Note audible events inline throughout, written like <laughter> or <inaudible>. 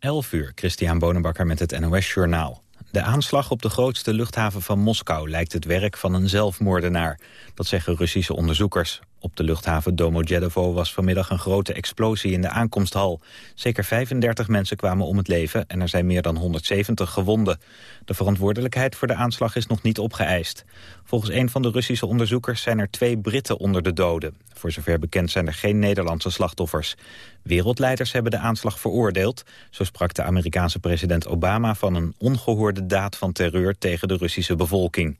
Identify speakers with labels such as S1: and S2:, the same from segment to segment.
S1: 11 uur, Christian Bonenbakker met het NOS Journaal. De aanslag op de grootste luchthaven van Moskou lijkt het werk van een zelfmoordenaar. Dat zeggen Russische onderzoekers. Op de luchthaven Domodedovo was vanmiddag een grote explosie in de aankomsthal. Zeker 35 mensen kwamen om het leven en er zijn meer dan 170 gewonden. De verantwoordelijkheid voor de aanslag is nog niet opgeëist. Volgens een van de Russische onderzoekers zijn er twee Britten onder de doden. Voor zover bekend zijn er geen Nederlandse slachtoffers. Wereldleiders hebben de aanslag veroordeeld. Zo sprak de Amerikaanse president Obama van een ongehoorde daad van terreur tegen de Russische bevolking.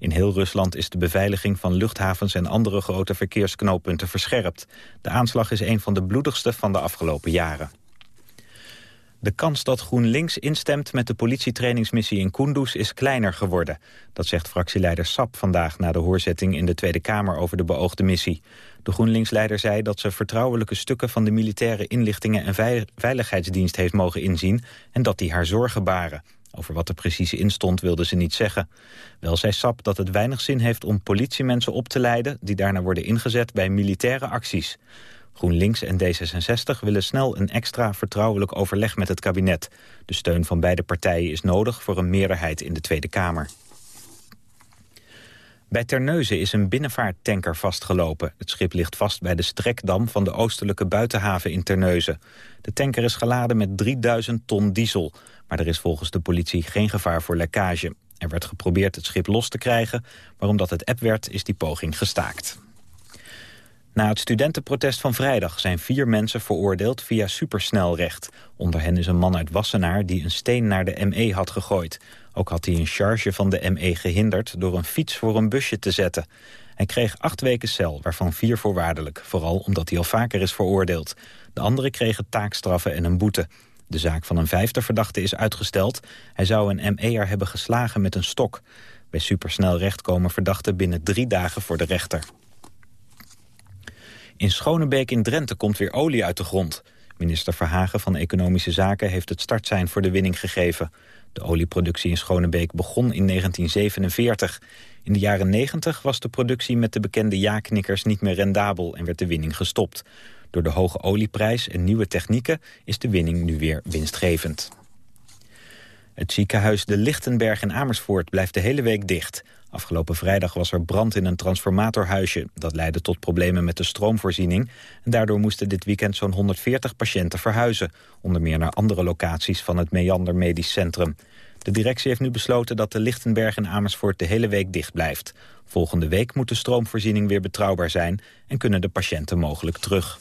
S1: In heel Rusland is de beveiliging van luchthavens en andere grote verkeersknooppunten verscherpt. De aanslag is een van de bloedigste van de afgelopen jaren. De kans dat GroenLinks instemt met de politietrainingsmissie in Kunduz is kleiner geworden. Dat zegt fractieleider Sap vandaag na de hoorzetting in de Tweede Kamer over de beoogde missie. De groenlinksleider zei dat ze vertrouwelijke stukken van de militaire inlichtingen en veiligheidsdienst heeft mogen inzien en dat die haar zorgen baren. Over wat er precies in stond wilde ze niet zeggen. Wel zei Sap dat het weinig zin heeft om politiemensen op te leiden... die daarna worden ingezet bij militaire acties. GroenLinks en D66 willen snel een extra vertrouwelijk overleg met het kabinet. De steun van beide partijen is nodig voor een meerderheid in de Tweede Kamer. Bij Terneuzen is een binnenvaarttanker vastgelopen. Het schip ligt vast bij de strekdam van de oostelijke buitenhaven in Terneuzen. De tanker is geladen met 3000 ton diesel. Maar er is volgens de politie geen gevaar voor lekkage. Er werd geprobeerd het schip los te krijgen, maar omdat het app werd is die poging gestaakt. Na het studentenprotest van vrijdag zijn vier mensen veroordeeld via supersnelrecht. Onder hen is een man uit Wassenaar die een steen naar de ME had gegooid. Ook had hij een charge van de ME gehinderd door een fiets voor een busje te zetten. Hij kreeg acht weken cel, waarvan vier voorwaardelijk. Vooral omdat hij al vaker is veroordeeld. De anderen kregen taakstraffen en een boete. De zaak van een vijfde verdachte is uitgesteld. Hij zou een ME'er hebben geslagen met een stok. Bij supersnelrecht komen verdachten binnen drie dagen voor de rechter. In Schonebeek in Drenthe komt weer olie uit de grond. Minister Verhagen van Economische Zaken heeft het startsein voor de winning gegeven. De olieproductie in Schonebeek begon in 1947. In de jaren 90 was de productie met de bekende ja-knikkers niet meer rendabel en werd de winning gestopt. Door de hoge olieprijs en nieuwe technieken is de winning nu weer winstgevend. Het ziekenhuis De Lichtenberg in Amersfoort blijft de hele week dicht. Afgelopen vrijdag was er brand in een transformatorhuisje. Dat leidde tot problemen met de stroomvoorziening. En daardoor moesten dit weekend zo'n 140 patiënten verhuizen. Onder meer naar andere locaties van het Meander Medisch Centrum. De directie heeft nu besloten dat de Lichtenberg in Amersfoort de hele week dicht blijft. Volgende week moet de stroomvoorziening weer betrouwbaar zijn... en kunnen de patiënten mogelijk terug.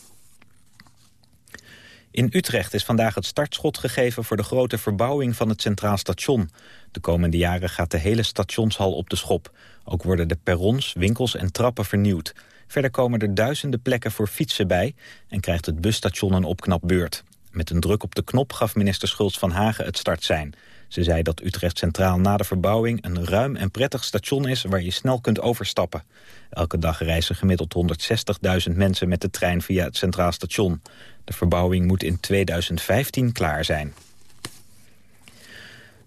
S1: In Utrecht is vandaag het startschot gegeven voor de grote verbouwing van het Centraal Station. De komende jaren gaat de hele stationshal op de schop. Ook worden de perrons, winkels en trappen vernieuwd. Verder komen er duizenden plekken voor fietsen bij en krijgt het busstation een opknapbeurt. Met een druk op de knop gaf minister Schulz van Hagen het startsein. Ze zei dat Utrecht Centraal na de verbouwing een ruim en prettig station is waar je snel kunt overstappen. Elke dag reizen gemiddeld 160.000 mensen met de trein via het Centraal Station. De verbouwing moet in 2015 klaar zijn.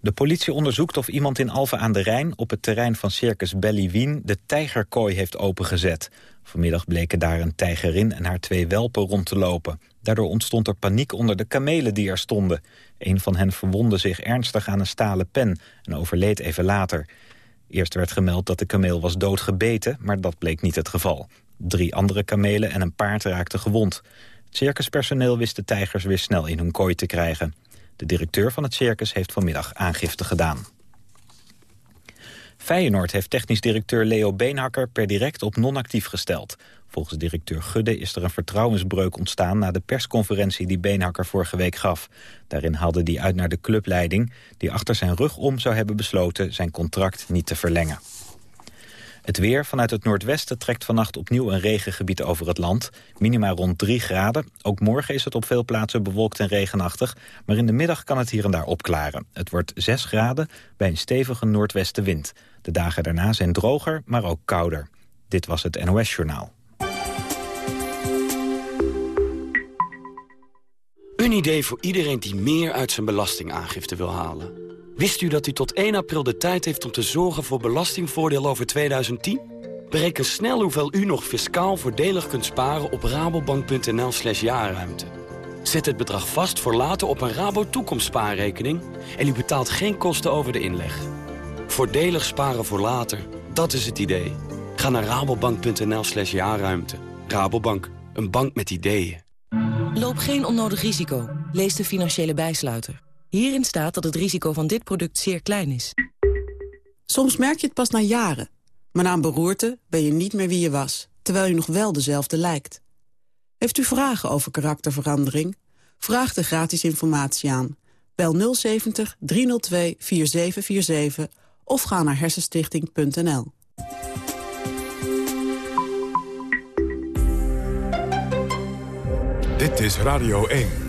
S1: De politie onderzoekt of iemand in Alphen aan de Rijn... op het terrein van Circus Belly Wien de tijgerkooi heeft opengezet. Vanmiddag bleken daar een tijgerin en haar twee welpen rond te lopen. Daardoor ontstond er paniek onder de kamelen die er stonden. Een van hen verwondde zich ernstig aan een stalen pen en overleed even later. Eerst werd gemeld dat de kameel was doodgebeten, maar dat bleek niet het geval. Drie andere kamelen en een paard raakten gewond. Circuspersoneel wist de tijgers weer snel in hun kooi te krijgen. De directeur van het circus heeft vanmiddag aangifte gedaan. Feyenoord heeft technisch directeur Leo Beenhakker per direct op non-actief gesteld. Volgens directeur Gudde is er een vertrouwensbreuk ontstaan... na de persconferentie die Beenhakker vorige week gaf. Daarin haalde hij uit naar de clubleiding... die achter zijn rug om zou hebben besloten zijn contract niet te verlengen. Het weer vanuit het noordwesten trekt vannacht opnieuw een regengebied over het land. Minima rond 3 graden. Ook morgen is het op veel plaatsen bewolkt en regenachtig. Maar in de middag kan het hier en daar opklaren. Het wordt 6 graden bij een stevige noordwestenwind. De dagen daarna zijn droger, maar ook kouder. Dit was het NOS Journaal. Een idee
S2: voor iedereen die meer uit zijn belastingaangifte wil halen. Wist u dat u tot 1 april de tijd heeft om te zorgen voor belastingvoordeel over 2010? Bereken snel hoeveel u nog fiscaal voordelig kunt sparen op rabobank.nl slash jaarruimte. Zet het bedrag vast voor later op een Rabo toekomstspaarrekening en u betaalt geen kosten over de inleg. Voordelig sparen voor later, dat is het idee. Ga naar rabobank.nl slash jaarruimte. Rabobank, een bank met ideeën.
S3: Loop geen onnodig risico. Lees de financiële bijsluiter. Hierin staat dat het risico van dit product zeer klein is. Soms merk je het pas na jaren. Maar na een beroerte ben je niet meer wie je was, terwijl je nog wel dezelfde lijkt. Heeft u vragen over karakterverandering? Vraag de gratis informatie aan. Bel 070 302 4747 of ga naar hersenstichting.nl.
S4: Dit is Radio 1.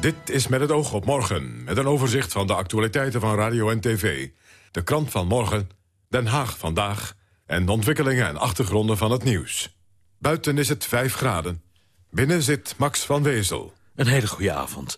S5: Dit is met het oog op morgen, met een overzicht van de actualiteiten van radio en tv. De krant van morgen, Den Haag vandaag en de ontwikkelingen en achtergronden van het nieuws. Buiten is het 5 graden. Binnen zit Max van Wezel. Een hele
S6: goede avond.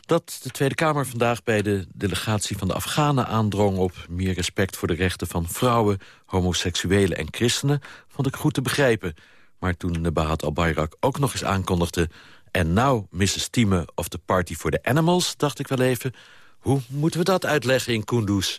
S6: Dat de Tweede Kamer vandaag bij de delegatie van de Afghanen aandrong op meer respect voor de rechten van vrouwen, homoseksuelen en christenen, vond ik goed te begrijpen. Maar toen Bahat al-Bayrak ook nog eens aankondigde en nou, Mrs. Thieme of the Party for the Animals, dacht ik wel even... hoe moeten we dat uitleggen in Kunduz?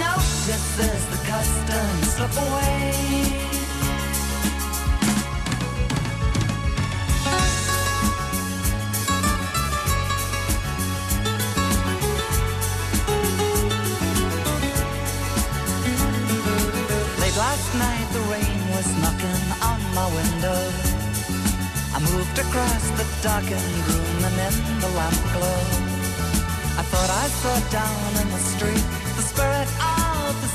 S7: as the custom slip away. Last night the rain was knocking on my window. I moved across the darkened room and in the lamp glow. I thought I saw down in the street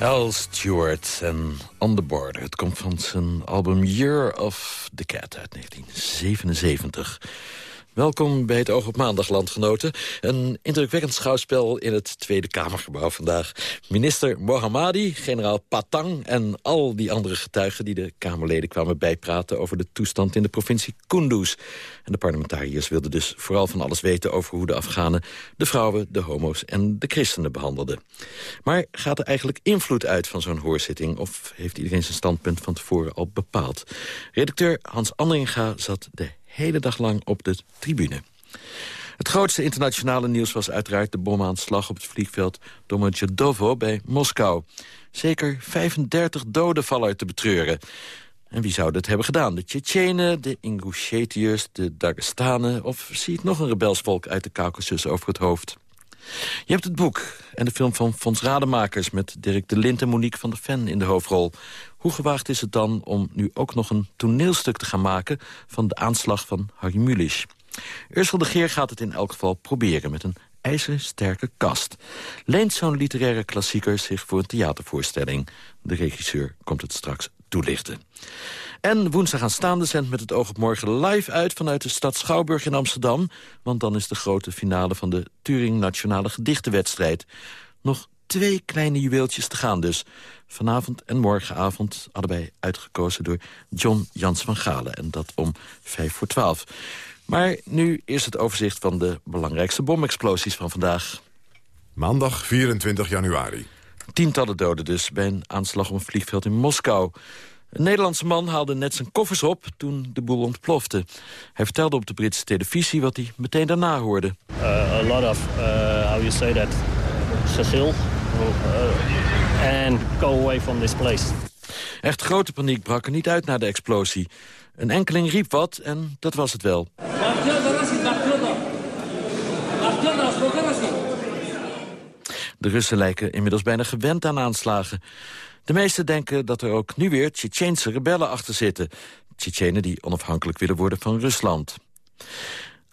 S6: Al Stewart en On The Border. Het komt van zijn album Year of the Cat uit 1977. Welkom bij het Oog op Maandag, landgenoten. Een indrukwekkend schouwspel in het Tweede Kamergebouw vandaag. Minister Mohammadi, generaal Patang en al die andere getuigen... die de Kamerleden kwamen bijpraten over de toestand in de provincie Kunduz. En de parlementariërs wilden dus vooral van alles weten... over hoe de Afghanen de vrouwen, de homo's en de christenen behandelden. Maar gaat er eigenlijk invloed uit van zo'n hoorzitting... of heeft iedereen zijn standpunt van tevoren al bepaald? Redacteur Hans Andringa zat de hele dag lang op de tribune. Het grootste internationale nieuws was uiteraard de bomaanslag op het vliegveld Domodedovo bij Moskou. Zeker 35 doden vallen te betreuren. En wie zou dat hebben gedaan? De Tsjetsjenen, de Ingushetiërs, de Dagestanen... of zie ik nog een rebelsvolk uit de Caucasus over het hoofd? Je hebt het boek en de film van Fons Rademakers... met Dirk de Lint en Monique van der Ven in de hoofdrol. Hoe gewaagd is het dan om nu ook nog een toneelstuk te gaan maken... van de aanslag van Harry Mulisch? Ursel de Geer gaat het in elk geval proberen met een ijzersterke kast. Leent zo'n literaire klassieker zich voor een theatervoorstelling? De regisseur komt het straks toelichten. En woensdag aanstaande zendt met het oog op morgen live uit... vanuit de stad Schouwburg in Amsterdam. Want dan is de grote finale van de Turing Nationale Gedichtenwedstrijd. Nog twee kleine juweeltjes te gaan dus. Vanavond en morgenavond allebei uitgekozen door John Jans van Galen. En dat om vijf voor twaalf. Maar nu is het overzicht van de belangrijkste bomexplosies van vandaag. Maandag 24 januari. Tientallen doden dus bij een aanslag op een vliegveld in Moskou. Een Nederlandse man haalde net zijn koffers op toen de boel ontplofte. Hij vertelde op de Britse televisie wat hij meteen daarna hoorde.
S8: Uh, a lot of, uh, how you say that, Cecil. Uh, and go away from this place.
S6: Echt grote paniek brak er niet uit na de explosie. Een enkeling riep wat en dat was het wel. De Russen lijken inmiddels bijna gewend aan aanslagen. De meesten denken dat er ook nu weer Tsjetsjeense rebellen achter zitten. Tsjetsjenen die onafhankelijk willen worden van Rusland.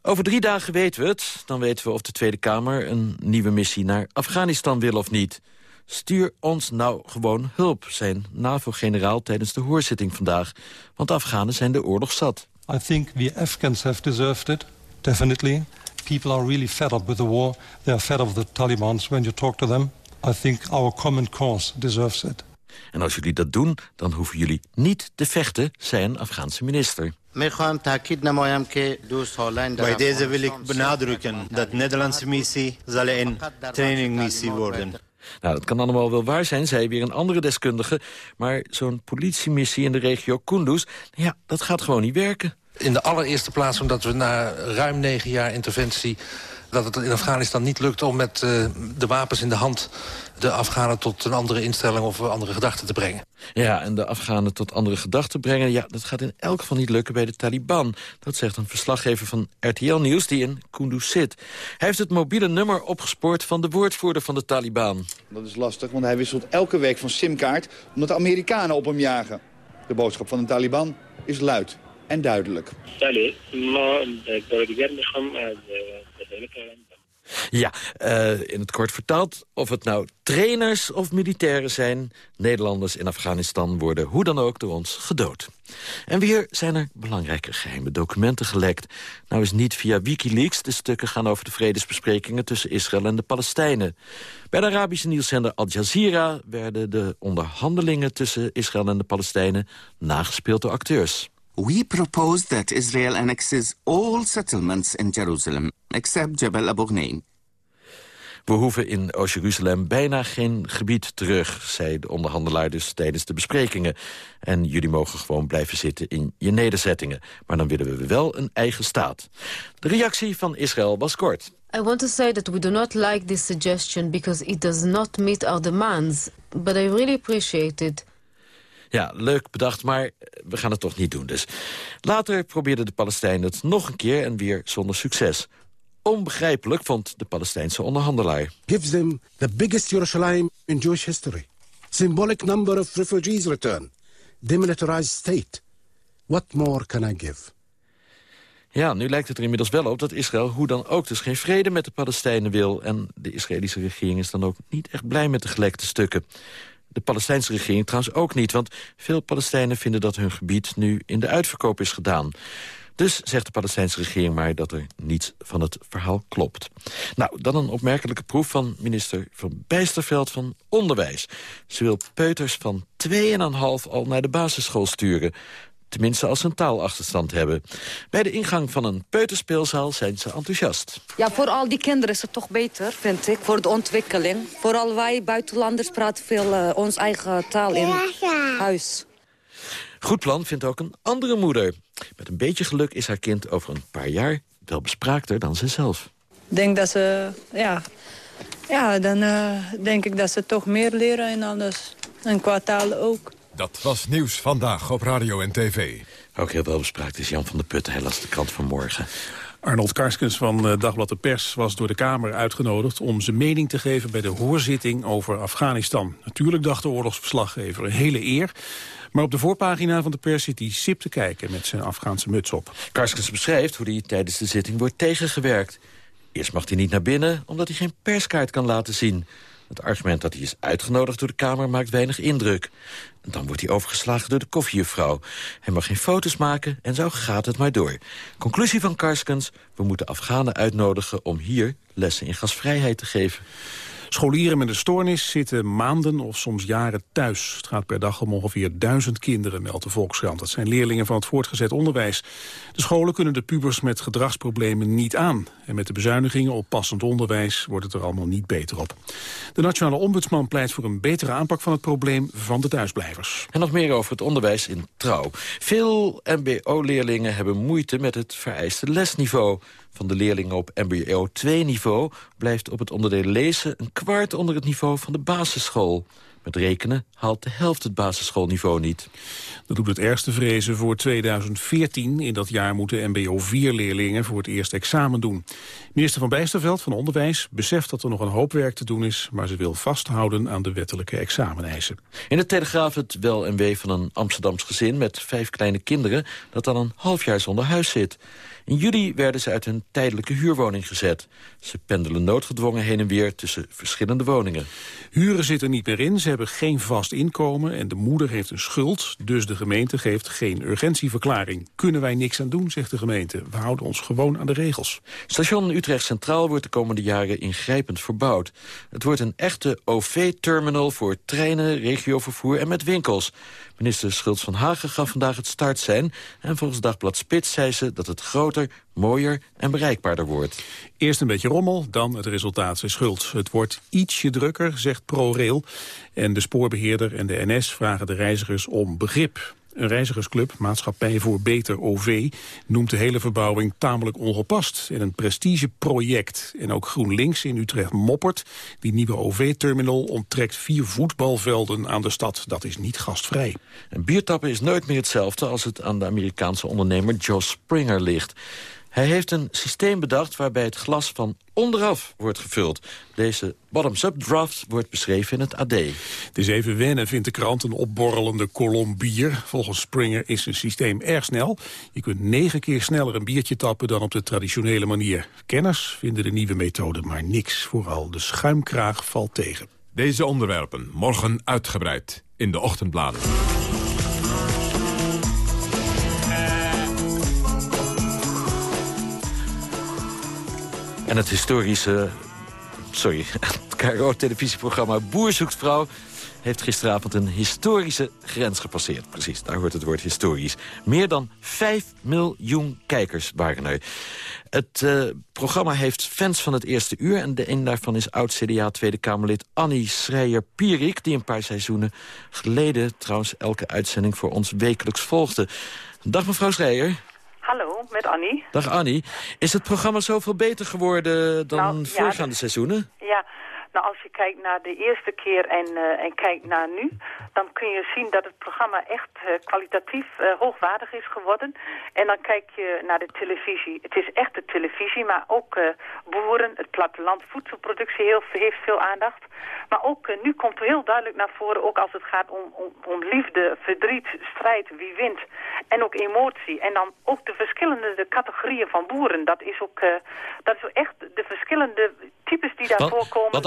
S6: Over drie dagen weten we het. Dan weten we of de Tweede Kamer een nieuwe missie naar Afghanistan wil of niet. Stuur ons nou gewoon hulp, zei NAVO-generaal tijdens de hoorzitting vandaag. Want Afghanen zijn de oorlog zat.
S9: I think we Afghans have deserved it, definitely. People are really fed up with the war. They are fed up with the Taliban. When you talk to them, I think our common cause deserves it.
S6: En als jullie dat doen, dan hoeven jullie niet te vechten, zei een Afghaanse minister.
S10: Bij deze wil ik benadrukken dat de Nederlandse missie zal een
S6: trainingmissie worden. Nou, dat kan allemaal wel waar zijn, zei weer een andere deskundige. Maar zo'n politiemissie in de regio Kunduz, ja, dat gaat gewoon niet werken. In de allereerste plaats omdat we na ruim negen jaar interventie dat het in Afghanistan niet lukt om met eh, de wapens in de hand... de Afghanen tot een andere instelling of andere gedachten te brengen. Ja, en de Afghanen tot andere gedachten brengen... ja, dat gaat in elk geval niet lukken bij de Taliban. Dat zegt een verslaggever van RTL Nieuws die in Kunduz zit. Hij heeft het mobiele nummer opgespoord van de woordvoerder van de Taliban.
S4: Dat is lastig, want hij wisselt elke week van simkaart... omdat de Amerikanen op hem
S6: jagen. De boodschap van de Taliban is luid en duidelijk.
S10: ik
S6: ja, eh, in het kort vertaald, of het nou trainers of militairen zijn... Nederlanders in Afghanistan worden hoe dan ook door ons gedood. En weer zijn er belangrijke geheime documenten gelekt. Nou is niet via Wikileaks, de stukken gaan over de vredesbesprekingen... tussen Israël en de Palestijnen. Bij de Arabische nieuwszender Al Jazeera... werden de onderhandelingen tussen Israël en de Palestijnen nagespeeld door acteurs. We propose that Israel annexes all settlements in Jerusalem, except Jebel Abu Ghneim. We hoeven in Oost-Jeruzalem bijna geen gebied terug... zei de onderhandelaar dus tijdens de besprekingen. En jullie mogen gewoon blijven zitten in je nederzettingen. Maar dan willen we wel een eigen staat. De reactie van Israël was kort.
S3: I want to say that we do not like this suggestion because it does not meet our demands. But I really appreciate it.
S6: Ja, leuk bedacht, maar we gaan het toch niet doen dus. Later probeerden de Palestijnen het nog een keer en weer zonder succes. Onbegrijpelijk vond de Palestijnse onderhandelaar. Gives
S4: them the biggest Jerusalem in Jewish history. Symbolic number of refugees return. Demilitarized state. What more can I give?
S6: Ja, nu lijkt het er inmiddels wel op dat Israël hoe dan ook dus geen vrede met de Palestijnen wil. En de Israëlische regering is dan ook niet echt blij met de gelekte stukken. De Palestijnse regering trouwens ook niet, want veel Palestijnen vinden dat hun gebied nu in de uitverkoop is gedaan. Dus zegt de Palestijnse regering maar dat er niets van het verhaal klopt. Nou, dan een opmerkelijke proef van minister Van Bijsterveld van Onderwijs. Ze wil peuters van 2,5 al naar de basisschool sturen. Tenminste als ze een taalachterstand hebben. Bij de ingang van een peuterspeelzaal zijn ze enthousiast.
S7: Ja, voor al die kinderen is het toch beter, vind ik, voor de ontwikkeling. Vooral wij buitenlanders praten veel uh, ons eigen taal in huis.
S6: Goed plan vindt ook een andere moeder. Met een beetje geluk is haar kind over een paar jaar wel bespraakter dan zezelf.
S7: Ik denk dat ze, ja, ja
S11: dan eh, denk ik dat ze toch meer leren in alles. En qua taal ook.
S6: Dat was
S5: nieuws vandaag op radio en tv.
S6: Ook heel wel bespraakt is Jan van der Putten. Helaas de krant van morgen.
S5: Arnold Karskens van eh, Dagblad de Pers was door de Kamer uitgenodigd... om zijn mening te geven bij de hoorzitting over Afghanistan. Natuurlijk dacht de oorlogsverslaggever een hele eer... Maar op de voorpagina van de pers zit hij sip te kijken met zijn Afghaanse muts op. Karskens beschrijft hoe
S6: hij tijdens de zitting wordt tegengewerkt. Eerst mag hij niet naar binnen, omdat hij geen perskaart kan laten zien. Het argument dat hij is uitgenodigd door de Kamer maakt weinig indruk. dan wordt hij overgeslagen door de koffiejuffrouw. Hij mag geen foto's maken en zo gaat het maar door. Conclusie van
S5: Karskens, we moeten Afghanen uitnodigen om hier lessen in gasvrijheid te geven. Scholieren met een stoornis zitten maanden of soms jaren thuis. Het gaat per dag om ongeveer duizend kinderen, meldt de Volkskrant. Dat zijn leerlingen van het voortgezet onderwijs. De scholen kunnen de pubers met gedragsproblemen niet aan. En met de bezuinigingen op passend onderwijs wordt het er allemaal niet beter op. De Nationale Ombudsman pleit voor een betere aanpak van het probleem van de thuisblijvers. En nog meer
S6: over het onderwijs in trouw. Veel mbo-leerlingen hebben moeite met het vereiste lesniveau van de leerlingen op mbo 2-niveau... blijft op het onderdeel lezen een
S5: kwart onder het niveau van de basisschool. Met rekenen haalt de helft het basisschoolniveau niet. Dat doet het ergste vrezen voor 2014. In dat jaar moeten mbo-4-leerlingen voor het eerst examen doen. Minister van Bijsterveld van Onderwijs beseft dat er nog een hoop werk te doen is... maar ze wil vasthouden aan de wettelijke exameneisen. In de Telegraaf het wel en we van
S6: een Amsterdams gezin met vijf kleine kinderen... dat al een half jaar zonder huis zit. In juli werden ze uit hun tijdelijke huurwoning gezet. Ze pendelen noodgedwongen heen en weer tussen
S5: verschillende woningen. Huren zitten niet meer in, ze hebben geen vast inkomen... en de moeder heeft een schuld, dus de gemeente geeft geen urgentieverklaring. Kunnen wij niks aan doen, zegt de gemeente. We houden ons gewoon aan de regels. Station Utrecht Centraal wordt de komende jaren ingrijpend verbouwd.
S6: Het wordt een echte OV-terminal voor treinen, regiovervoer en met winkels. Minister Schultz van Hagen gaf vandaag het start zijn... en volgens Dagblad Spits zei ze dat het groter,
S5: mooier en bereikbaarder wordt. Eerst een beetje rommel, dan het resultaat zijn schuld. Het wordt ietsje drukker, zegt ProRail. En de spoorbeheerder en de NS vragen de reizigers om begrip. Een reizigersclub, Maatschappij voor Beter OV, noemt de hele verbouwing tamelijk ongepast en een prestigeproject. En ook GroenLinks in Utrecht moppert. Die nieuwe OV-terminal onttrekt vier voetbalvelden aan de stad. Dat is niet gastvrij.
S6: Een biertappen is nooit meer hetzelfde als het aan de Amerikaanse ondernemer Joe Springer ligt. Hij heeft een systeem bedacht waarbij het glas van onderaf wordt gevuld. Deze bottoms-up
S5: draft wordt beschreven in het AD. Het is even wennen, vindt de krant, een opborrelende kolom bier. Volgens Springer is het systeem erg snel. Je kunt negen keer sneller een biertje tappen dan op de traditionele manier. Kenners vinden de nieuwe methode maar niks. Vooral de schuimkraag valt tegen. Deze onderwerpen morgen uitgebreid in de ochtendbladen.
S6: En het historische... Sorry, <laughs> het KRO-televisieprogramma Boer zoekt vrouw heeft gisteravond een historische grens gepasseerd. Precies, daar hoort het woord historisch. Meer dan 5 miljoen kijkers waren er. Het eh, programma heeft fans van het eerste uur... en de een daarvan is oud-CDA Tweede Kamerlid Annie Schreier-Pierik... die een paar seizoenen geleden trouwens elke uitzending voor ons wekelijks volgde. Dag mevrouw Schreier.
S12: Hallo, met Annie.
S6: Dag Annie. Is het programma zoveel beter geworden dan nou, voorgaande seizoenen?
S12: Ja, nou, als je kijkt naar de eerste keer en, uh, en kijkt naar nu... dan kun je zien dat het programma echt eh, kwalitatief eh, hoogwaardig is geworden. En dan kijk je naar de televisie. Het is echt de televisie, maar ook boeren, het platteland, voedselproductie heel, heeft veel aandacht. Maar ook nu komt er heel duidelijk naar voren, ook als het gaat om, om, om liefde, verdriet, strijd, wie wint. En ook emotie. En dan ook de verschillende de categorieën van boeren. Dat is ook dat is echt de verschillende types die daar voorkomen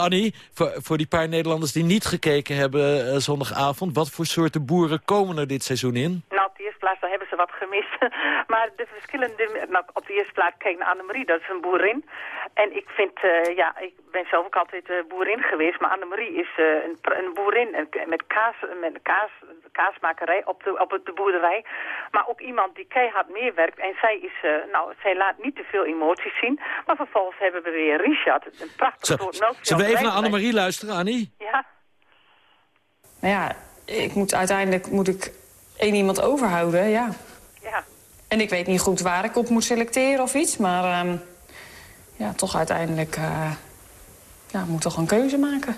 S6: voor, voor die paar Nederlanders die niet gekeken hebben eh, zondagavond... wat voor soorten boeren komen er dit seizoen in?
S12: Nou, op de eerste plaats hebben ze wat gemist. <laughs> maar de verschillende... Nou, op de eerste plaats kijkt Annemarie, dat is een boerin. En ik vind, eh, ja, ik ben zelf ook altijd eh, boerin geweest, maar Annemarie is eh, een, een, boerin een, met, kaas, met kaas, kaasmakerij op, de, op de boerderij. Maar ook iemand die keihard meewerkt en zij is, nou, zij laat niet te veel emoties zien. Maar vervolgens hebben we weer Richard, een prachtig soort melk. Zullen we even naar Annemarie
S6: luisteren, Annie?
S12: Ja. Nou ja, ik moet, uiteindelijk moet ik
S3: één iemand overhouden, ja. Ja. En ik weet niet goed waar ik op moet selecteren of iets, maar... Ehm, ja, toch uiteindelijk eh, ja, moet toch een keuze
S12: maken.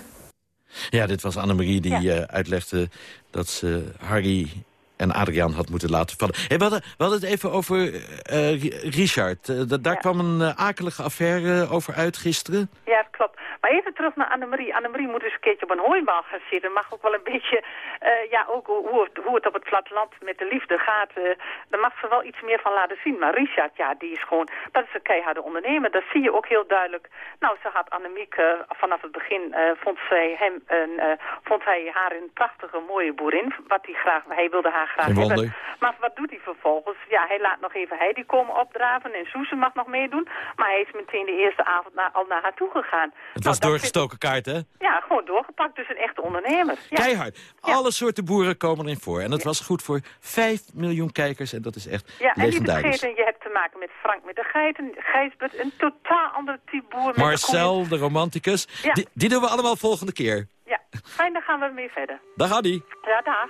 S6: Ja, dit was Annemarie die eh, uitlegde dat ze Harry en Adriaan had moeten laten vallen. Hey, we, hadden, het even over eh, Richard. daar kwam een akelige affaire over uit gisteren.
S12: Ja, klopt. Maar even terug naar Annemarie. Annemarie moet eens een keertje op een hooibal gaan zitten. Mag ook wel een beetje, eh, ja, ook hoe het, hoe het, op het platteland met de liefde gaat. Uh, daar mag ze wel iets meer van laten zien. Maar Richard, ja, die is gewoon, dat is een keiharde ondernemer. Dat zie je ook heel duidelijk. Nou, ze had Annemiek uh, vanaf het begin, vond, zij hem een, vond hij haar een prachtige, mooie boerin. Wat hij graag, hij wilde haar graag hebben. Maar wat doet hij vervolgens? Ja, hij laat nog even Heidi komen opdraven en Soesen mag nog meedoen. Maar hij is meteen de eerste avond al naar haar toe gegaan was oh, doorgestoken kaart, hè? Ja, gewoon doorgepakt. Dus een echte ondernemer. Ja. Keihard.
S6: Alle soorten boeren komen erin voor. En dat was goed voor 5 miljoen kijkers. En dat is echt ja, En je
S12: hebt te maken met Frank met de Geiten, Een Gijsbert, een totaal ander type boer. Marcel,
S6: de, romanticus. Die, die doen we allemaal volgende keer.
S12: Ja, fijn, dan gaan we mee verder. Dag Adi. Ja, dag.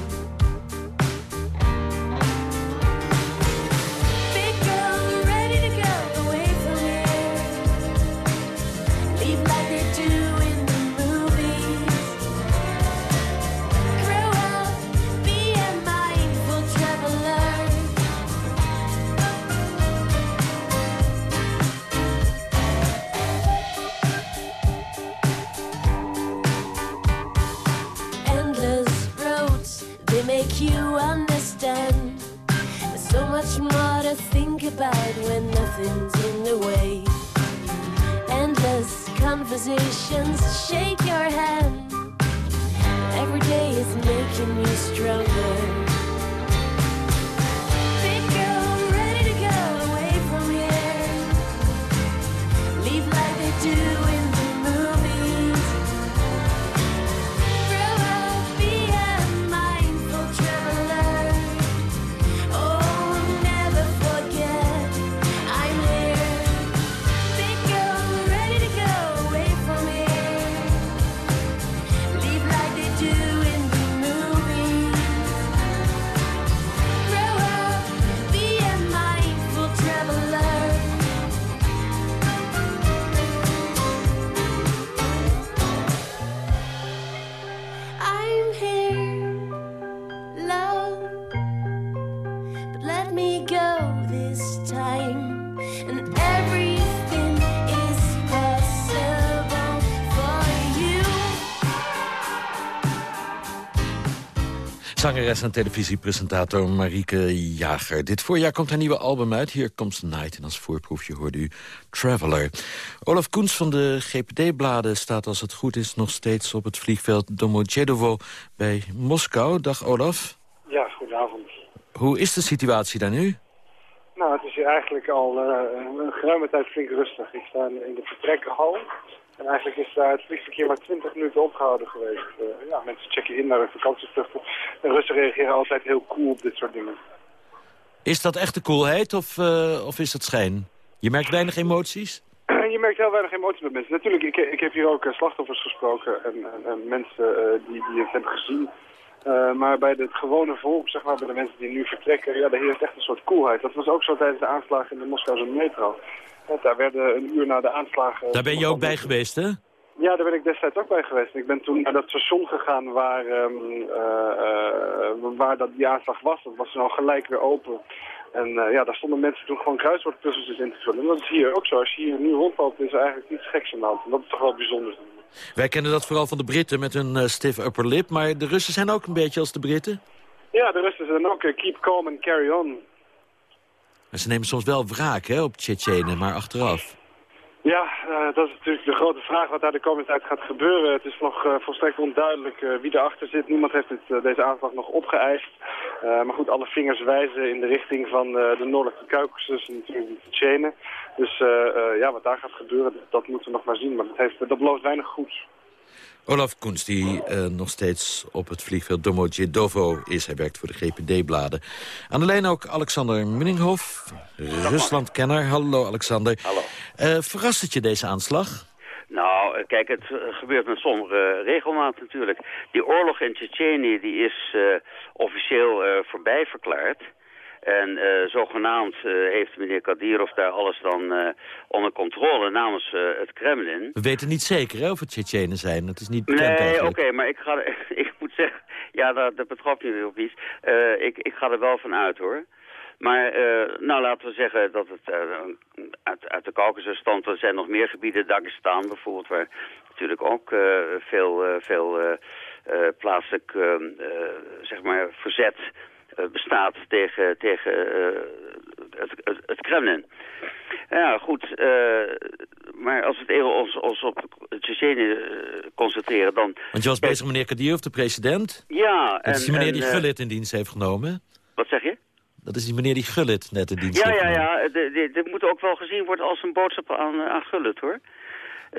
S6: zangeres en televisiepresentator Marieke Jager. Dit voorjaar komt haar nieuwe album uit. Hier komt Night en als voorproefje hoorde u Traveler. Olaf Koens van de GPD-bladen staat als het goed is... nog steeds op het vliegveld Domodedovo bij Moskou. Dag Olaf.
S9: Ja, goedenavond.
S6: Hoe is de situatie daar nu?
S9: Nou, het is hier eigenlijk al eh, een geruime tijd flink rustig. Ik sta in de vertrekhal... En eigenlijk is daar het vliegverkeer maar 20 minuten opgehouden geweest. Eh, ja, mensen checken in naar hun vakantiestuffel. En Russen reageren altijd heel cool op dit soort dingen.
S6: Is dat echte coolheid of, eh, of is dat schijn? Je merkt weinig emoties?
S9: <clears throat> Je merkt heel weinig emoties bij mensen. Natuurlijk, ik, ik heb hier ook eh, slachtoffers gesproken en, en, en mensen die, die het hebben gezien. maar bij het gewone volk, zeg maar, bij de mensen die nu vertrekken, ja, daar heerst echt een soort koelheid. Dat was ook zo tijdens de aanslagen in de Moskouse metro daar werden een uur na de aanslagen... Daar ben je ook bij geweest, hè? Ja, daar ben ik destijds ook bij geweest. Ik ben toen naar dat station gegaan waar, ehm, eh, eh, waar dat die aanslag was. Dat was dan gelijk weer open. En eh, ja, daar stonden mensen toen gewoon kruiswoordpuzzels in te vullen. En dat is hier ook zo. Als je hier nu rondloopt, is er eigenlijk iets geks aan de hand. En dat is toch wel bijzonder.
S6: Wij kennen dat vooral van de Britten met hun stiff upper lip. Maar de Russen zijn ook een beetje als de Britten.
S9: Ja, de Russen zijn ook keep calm and carry on.
S6: Maar ze nemen soms wel wraak hè, op Tsjetsjenen, maar achteraf.
S9: Ja, eh, dat is natuurlijk de grote vraag wat daar de komende tijd gaat gebeuren. Het is nog eh, volstrekt onduidelijk uh, wie erachter zit. Niemand heeft het, deze aanslag nog opgeëist. maar goed, alle vingers wijzen in de richting van de noordelijke Caucasus en natuurlijk de Tsjetsjenen. Dus ja, wat daar gaat gebeuren, dat, moeten we nog maar zien. Maar dat, heeft, dat belooft weinig goeds.
S6: Olaf Koens, die eh, nog steeds op het vliegveld Domodedovo is. Hij werkt voor de GPD-bladen. Aan de lijn ook Alexander Munninghoff, Ruslandkenner. Hallo, Alexander. Hallo. Uh, verrast het je deze aanslag?
S10: Nou, eh, kijk, het gebeurt met sommige regelmaat natuurlijk. Die oorlog in Tsjetsjenië die is officieel voorbij verklaard... En eh, zogenaamd eh, heeft meneer Kadirov daar alles dan eh, onder controle namens het Kremlin. We
S6: weten niet zeker hè, of het Tsjetsjenen zijn. Dat is niet bekend Nee,
S10: oké, maar ik, ga, <laughs> ik moet zeggen... Ja, dat, dat betrok nu op iets. ik, ik ga er wel van uit, hoor. Maar nou, laten we zeggen dat het uit, uit, de Caucasus stand, er zijn nog meer gebieden, Dagestan bijvoorbeeld... waar natuurlijk ook veel, veel plaatselijk ehm, zeg maar verzet eh, bestaat tegen, tegen eh, het, het, het, Kremlin. Ja, goed. Eh, maar als we het even ons, ons op Tsjetsjenië concentreren, dan... Want je was bezig meneer of de president. Ja. Dat en, is die meneer die gullet
S6: in dienst heeft genomen. Wat zeg je? Dat is die meneer die gullet net in dienst ja, heeft
S10: Ja, genomen. ja, ja. Dit moet ook wel gezien worden als een boodschap aan, aan Gullit, hoor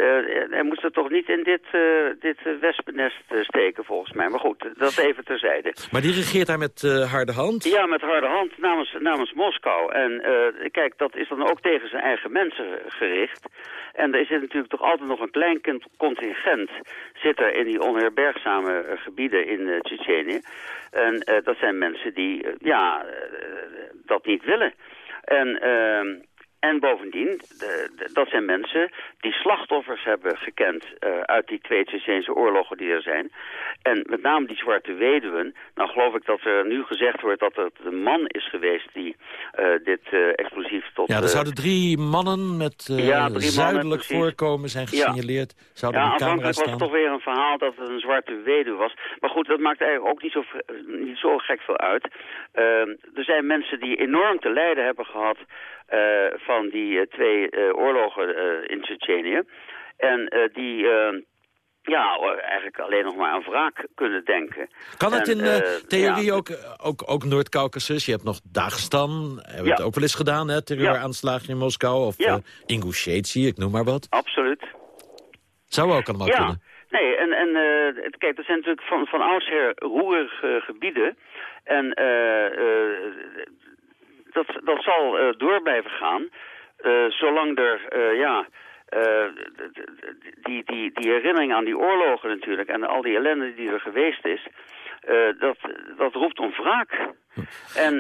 S10: hij eh, moest er toch niet in dit, eh, dit wespennest eh, steken, volgens mij. Maar goed, dat even terzijde. Maar
S6: die regeert hij met harde hand?
S10: Ja, met harde hand namens, namens Moskou. En kijk, dat is dan ook tegen zijn eigen mensen gericht. En er zit natuurlijk toch altijd nog een klein contingent zit er in die onherbergzame gebieden in uh, Tsjetsjenië. En dat zijn mensen die ja, dat niet willen. En ehm, en bovendien, de, dat zijn mensen die slachtoffers hebben gekend eh, uit die twee Tsjechische oorlogen die er zijn. En met name die zwarte weduwen. Nou geloof ik dat er nu gezegd wordt dat het een man is geweest die eh, dit eh, explosief tot... Ja, er zouden drie
S6: mannen met ja, zuidelijk voorkomen zijn gesignaleerd.
S10: Ja, zouden ja aanvankelijk was het toch weer een verhaal dat het een zwarte Weduwe was. Maar goed, dat maakt eigenlijk ook niet zo, niet zo gek veel uit. Ehm, er zijn mensen die enorm te lijden hebben gehad eh, van die eh, twee eh, oorlogen in Tsjetsjenië. En die ja, eigenlijk alleen nog maar aan wraak kunnen denken. Kan het in theorie ook,
S6: ook, ook Noord-Caucasus? Je hebt nog Dagestan, hebben we het ook wel eens gedaan, hè? Terreuraanslagen in Moskou of ja. ik noem maar wat.
S10: Absoluut. Zou ook allemaal kunnen. Nee, en, en uh, kijk, er zijn natuurlijk van, van oudsher roerige gebieden. En dat, dat zal eh, door blijven gaan. Eh, zolang er, eh, ja, die, die, die herinnering aan die oorlogen natuurlijk... en al die ellende die er geweest is... dat, dat roept om wraak. En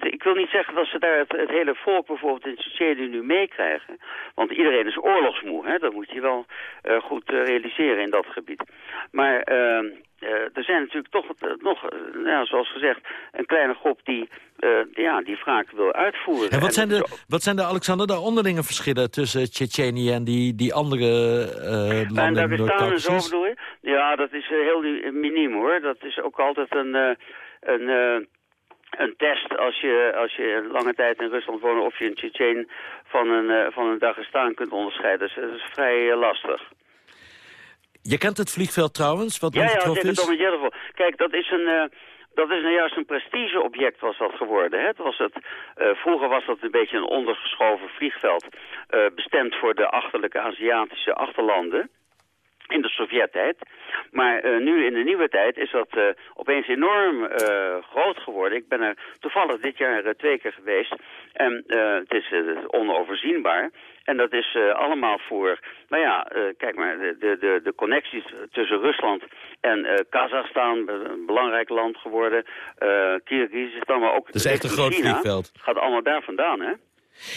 S10: ik wil niet zeggen dat ze daar het, hele volk bijvoorbeeld in Sicilië nu meekrijgen. Want iedereen is oorlogsmoe, hè? dat moet je wel goed realiseren in dat gebied. Maar ehm, eh, er zijn natuurlijk toch eh, nog, eh, nou zoals gezegd, een kleine groep die, ja, die wraak wil uitvoeren. En wat, zijn de,
S6: wat zijn de, Alexander, de onderlinge verschillen tussen Tsjetsjenië en die, die andere landen?
S10: Ja, dat is heel minim hoor. Dat is ook altijd een... een een test als je, als je lange tijd in Rusland woont of je een Tsjetsjen van een, van een Dagestaan kunt onderscheiden. Dus dat is vrij lastig.
S6: Je kent het vliegveld trouwens, wat ja, ja, is? Ja,
S10: Kijk, dat is een... Eh, dat is nou juist een prestigeobject was dat geworden. Hè? Het was het, eh, vroeger was dat een beetje een ondergeschoven vliegveld... Eh, bestemd voor de achterlijke Aziatische achterlanden in de Sovjet-tijd. Maar eh, nu in de nieuwe tijd is dat eh, opeens enorm uh, groot geworden. Ik ben er toevallig dit jaar twee keer geweest. En het is onoverzienbaar. En dat is allemaal voor, nou ja, kijk maar, de, de, de connecties tussen Rusland en Kazachstan, een belangrijk land geworden, uh, Kyrgyzstan, maar ook... is echt een groot vliegveld. gaat allemaal daar vandaan, hè?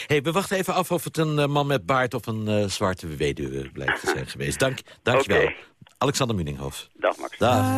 S6: Hey, we wachten even af of het een eh, man met baard of een eh, zwarte weduwe blijkt te zijn geweest. Dank, dankjewel. wel. Alexander Muninghoff.
S10: Dag Max. Dag.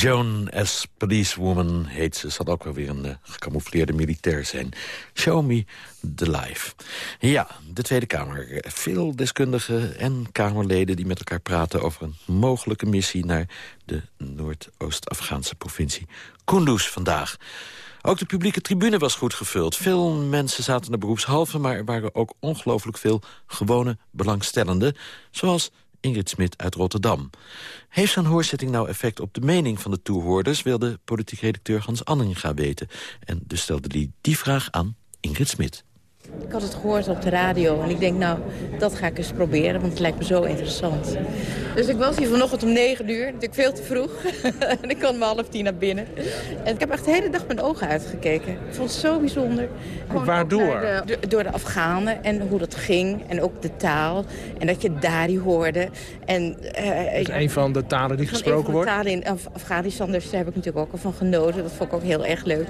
S6: Joan as woman heet ze. Zal ook wel weer een eh, gecamoufleerde militair zijn. Show me the life. Ja, de Tweede Kamer. Veel deskundigen en Kamerleden die met elkaar praten... over een mogelijke missie naar de Noordoost-Afghaanse provincie Kunduz vandaag. Ook de publieke tribune was goed gevuld. Veel mensen zaten de beroepshalve, maar er waren ook ongelooflijk veel gewone belangstellenden. Zoals Ingrid Smit uit Rotterdam. Heeft zo'n hoorzitting nou effect op de mening van de toehoorders... wilde politiek redacteur Hans Anning gaan weten. En dus stelde hij die vraag aan Ingrid Smit.
S3: Ik had het gehoord op de radio en ik denk, nou, dat ga ik eens proberen, want het lijkt me zo interessant. Dus ik was hier vanochtend om negen uur, natuurlijk veel te vroeg. <laughs> en ik kwam om half tien naar binnen. En ik heb echt de hele dag mijn ogen uitgekeken. Ik vond het zo bijzonder. Waardoor? door de Afghanen en hoe dat ging en ook de taal. En dat je daar die hoorde. En, uh, is een
S13: van de talen die gesproken wordt? Een van de
S3: in Afghanistan, dus daar heb ik natuurlijk ook al van genoten. Dat vond ik ook heel erg leuk.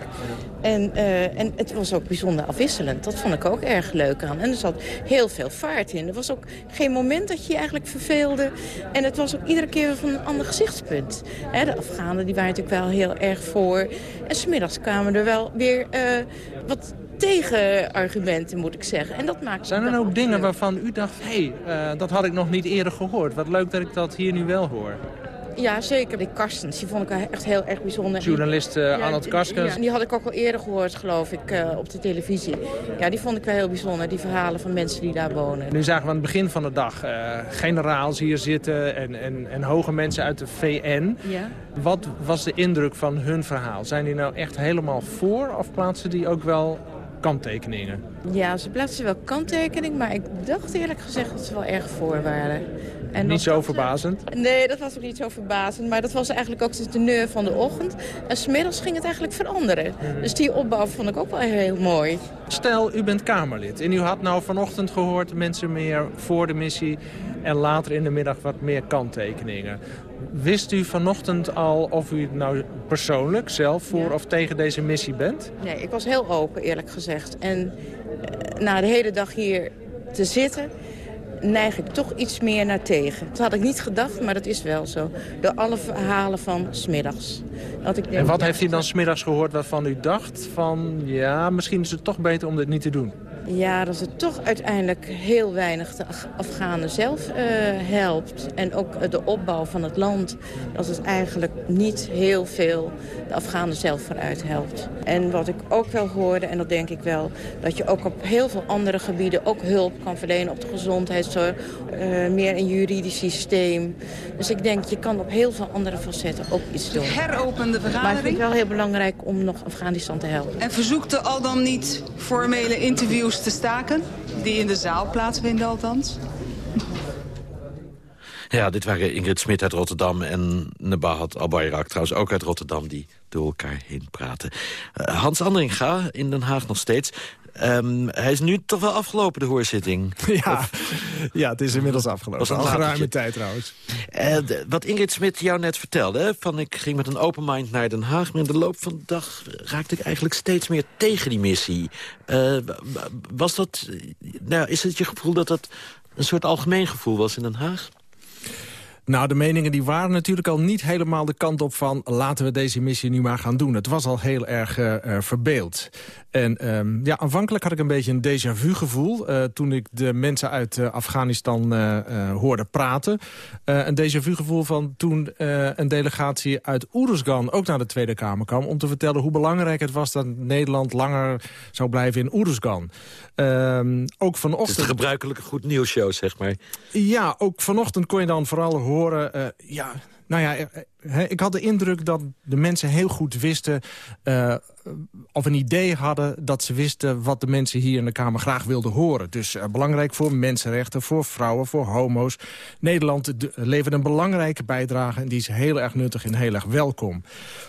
S3: En, eh, en het was ook bijzonder afwisselend, dat vond ik ook erg leuk aan. En er zat heel veel vaart in. Er was ook geen moment dat je je eigenlijk verveelde. En het was ook iedere keer weer van een ander gezichtspunt. de Afghanen die waren natuurlijk wel heel erg voor. En smiddags kwamen er wel weer uh, wat tegenargumenten, moet ik zeggen. En dat maakt
S13: Zijn er ook nou dingen waarvan u dacht, hé, hey, eh, dat had ik nog niet eerder gehoord. Wat leuk dat ik dat hier nu wel hoor.
S3: Ja, zeker. Die Karstens, die vond ik echt heel erg bijzonder. Journalist eh, Arnold Karsens die had ik ook al eerder gehoord, geloof ik, eh, op de televisie. Ja, die vond ik wel heel bijzonder, die verhalen van mensen die daar wonen.
S13: Nu zagen we aan het begin van de dag eh, generaals hier zitten en, en, en hoge mensen uit de VN. Ja. Wat was de indruk van hun verhaal? Zijn die nou echt helemaal voor of plaatsen die ook wel kanttekeningen.
S3: Ja, ze plaatsten wel kanttekening, maar ik dacht eerlijk gezegd dat ze wel erg voor waren. En niet
S13: zo eh, verbazend?
S3: Nee, dat was ook niet zo verbazend. Maar dat was eigenlijk ook de teneur van de ochtend. En smiddags ging het eigenlijk veranderen. Hmm. Dus die opbouw vond ik ook wel heel
S13: mooi. Stel, u bent Kamerlid en u had nou vanochtend gehoord... mensen meer voor de missie en later in de middag wat meer kanttekeningen. Wist u vanochtend al of u nou persoonlijk zelf voor of tegen deze missie bent?
S3: Nee, ik was heel open eerlijk gezegd. En eh, na de hele dag hier te zitten neig ik toch iets meer naar tegen. Dat had ik niet gedacht, maar dat is wel zo. Door alle verhalen van smiddags. Dat ik denk, en wat heeft
S13: u dan smiddags gehoord waarvan u dacht van... ja, misschien is het toch beter om dit niet te doen?
S3: Ja, dat het toch uiteindelijk heel weinig de Afghanen zelf eh, helpt. En ook de opbouw van het land. Dat het eigenlijk niet heel veel de Afghanen zelf vooruit helpt. En wat ik ook wel hoorde, en dat denk ik wel... dat je ook op heel veel andere gebieden ook hulp kan verlenen... op de gezondheidszorg, eh, meer een juridisch systeem. Dus ik denk, je kan op heel veel andere facetten ook iets doen.
S4: Heropende
S3: vergadering. Maar ik vind het wel heel belangrijk om nog Afghanistan te helpen. En verzoekt al dan niet formele interviews te staken. Die in de zaal plaatsvinden althans.
S6: Ja, dit waren Ingrid Smit uit Rotterdam en Al Albayrak trouwens ook uit Rotterdam... die door elkaar heen praten. Uh, Hans Andringa in Den Haag nog steeds. Ehm, hij is nu toch wel afgelopen, de hoorzitting? <laughs> Ja,
S13: ja het is inmiddels afgelopen. Was een Al
S6: tijd trouwens. Eh, wat Ingrid Smit jou net vertelde... van ik ging met een open mind naar Den Haag... maar in de loop van de dag raakte ik eigenlijk steeds meer tegen die missie. Eh, was dat, nou, is het je gevoel dat dat een soort algemeen gevoel was in Den Haag?
S13: Nou, de meningen die waren natuurlijk al niet helemaal de kant op van... laten we deze missie nu maar gaan doen. Het was al heel erg eh, eh, verbeeld. En ehm, ja, aanvankelijk had ik een beetje een déjà vu gevoel... Eh, toen ik de mensen uit eh, Afghanistan eh, hoorde praten. een déjà vu gevoel van toen een delegatie uit Oeruzgan... ook naar de Tweede Kamer kwam om te vertellen hoe belangrijk het was... dat Nederland langer zou blijven in Oeruzgan. Ehm,
S6: ook vanochtend... Het is gebruikelijke goed nieuwsshow, zeg maar.
S13: Ja, ook vanochtend kon je dan vooral horen... ja, nou ja, ik had de indruk dat de mensen heel goed wisten of een idee hadden dat ze wisten wat de mensen hier in de Kamer graag wilden horen. Dus eh, belangrijk voor mensenrechten, voor vrouwen, voor homo's. Nederland levert een belangrijke bijdrage en die is heel erg nuttig en heel erg welkom.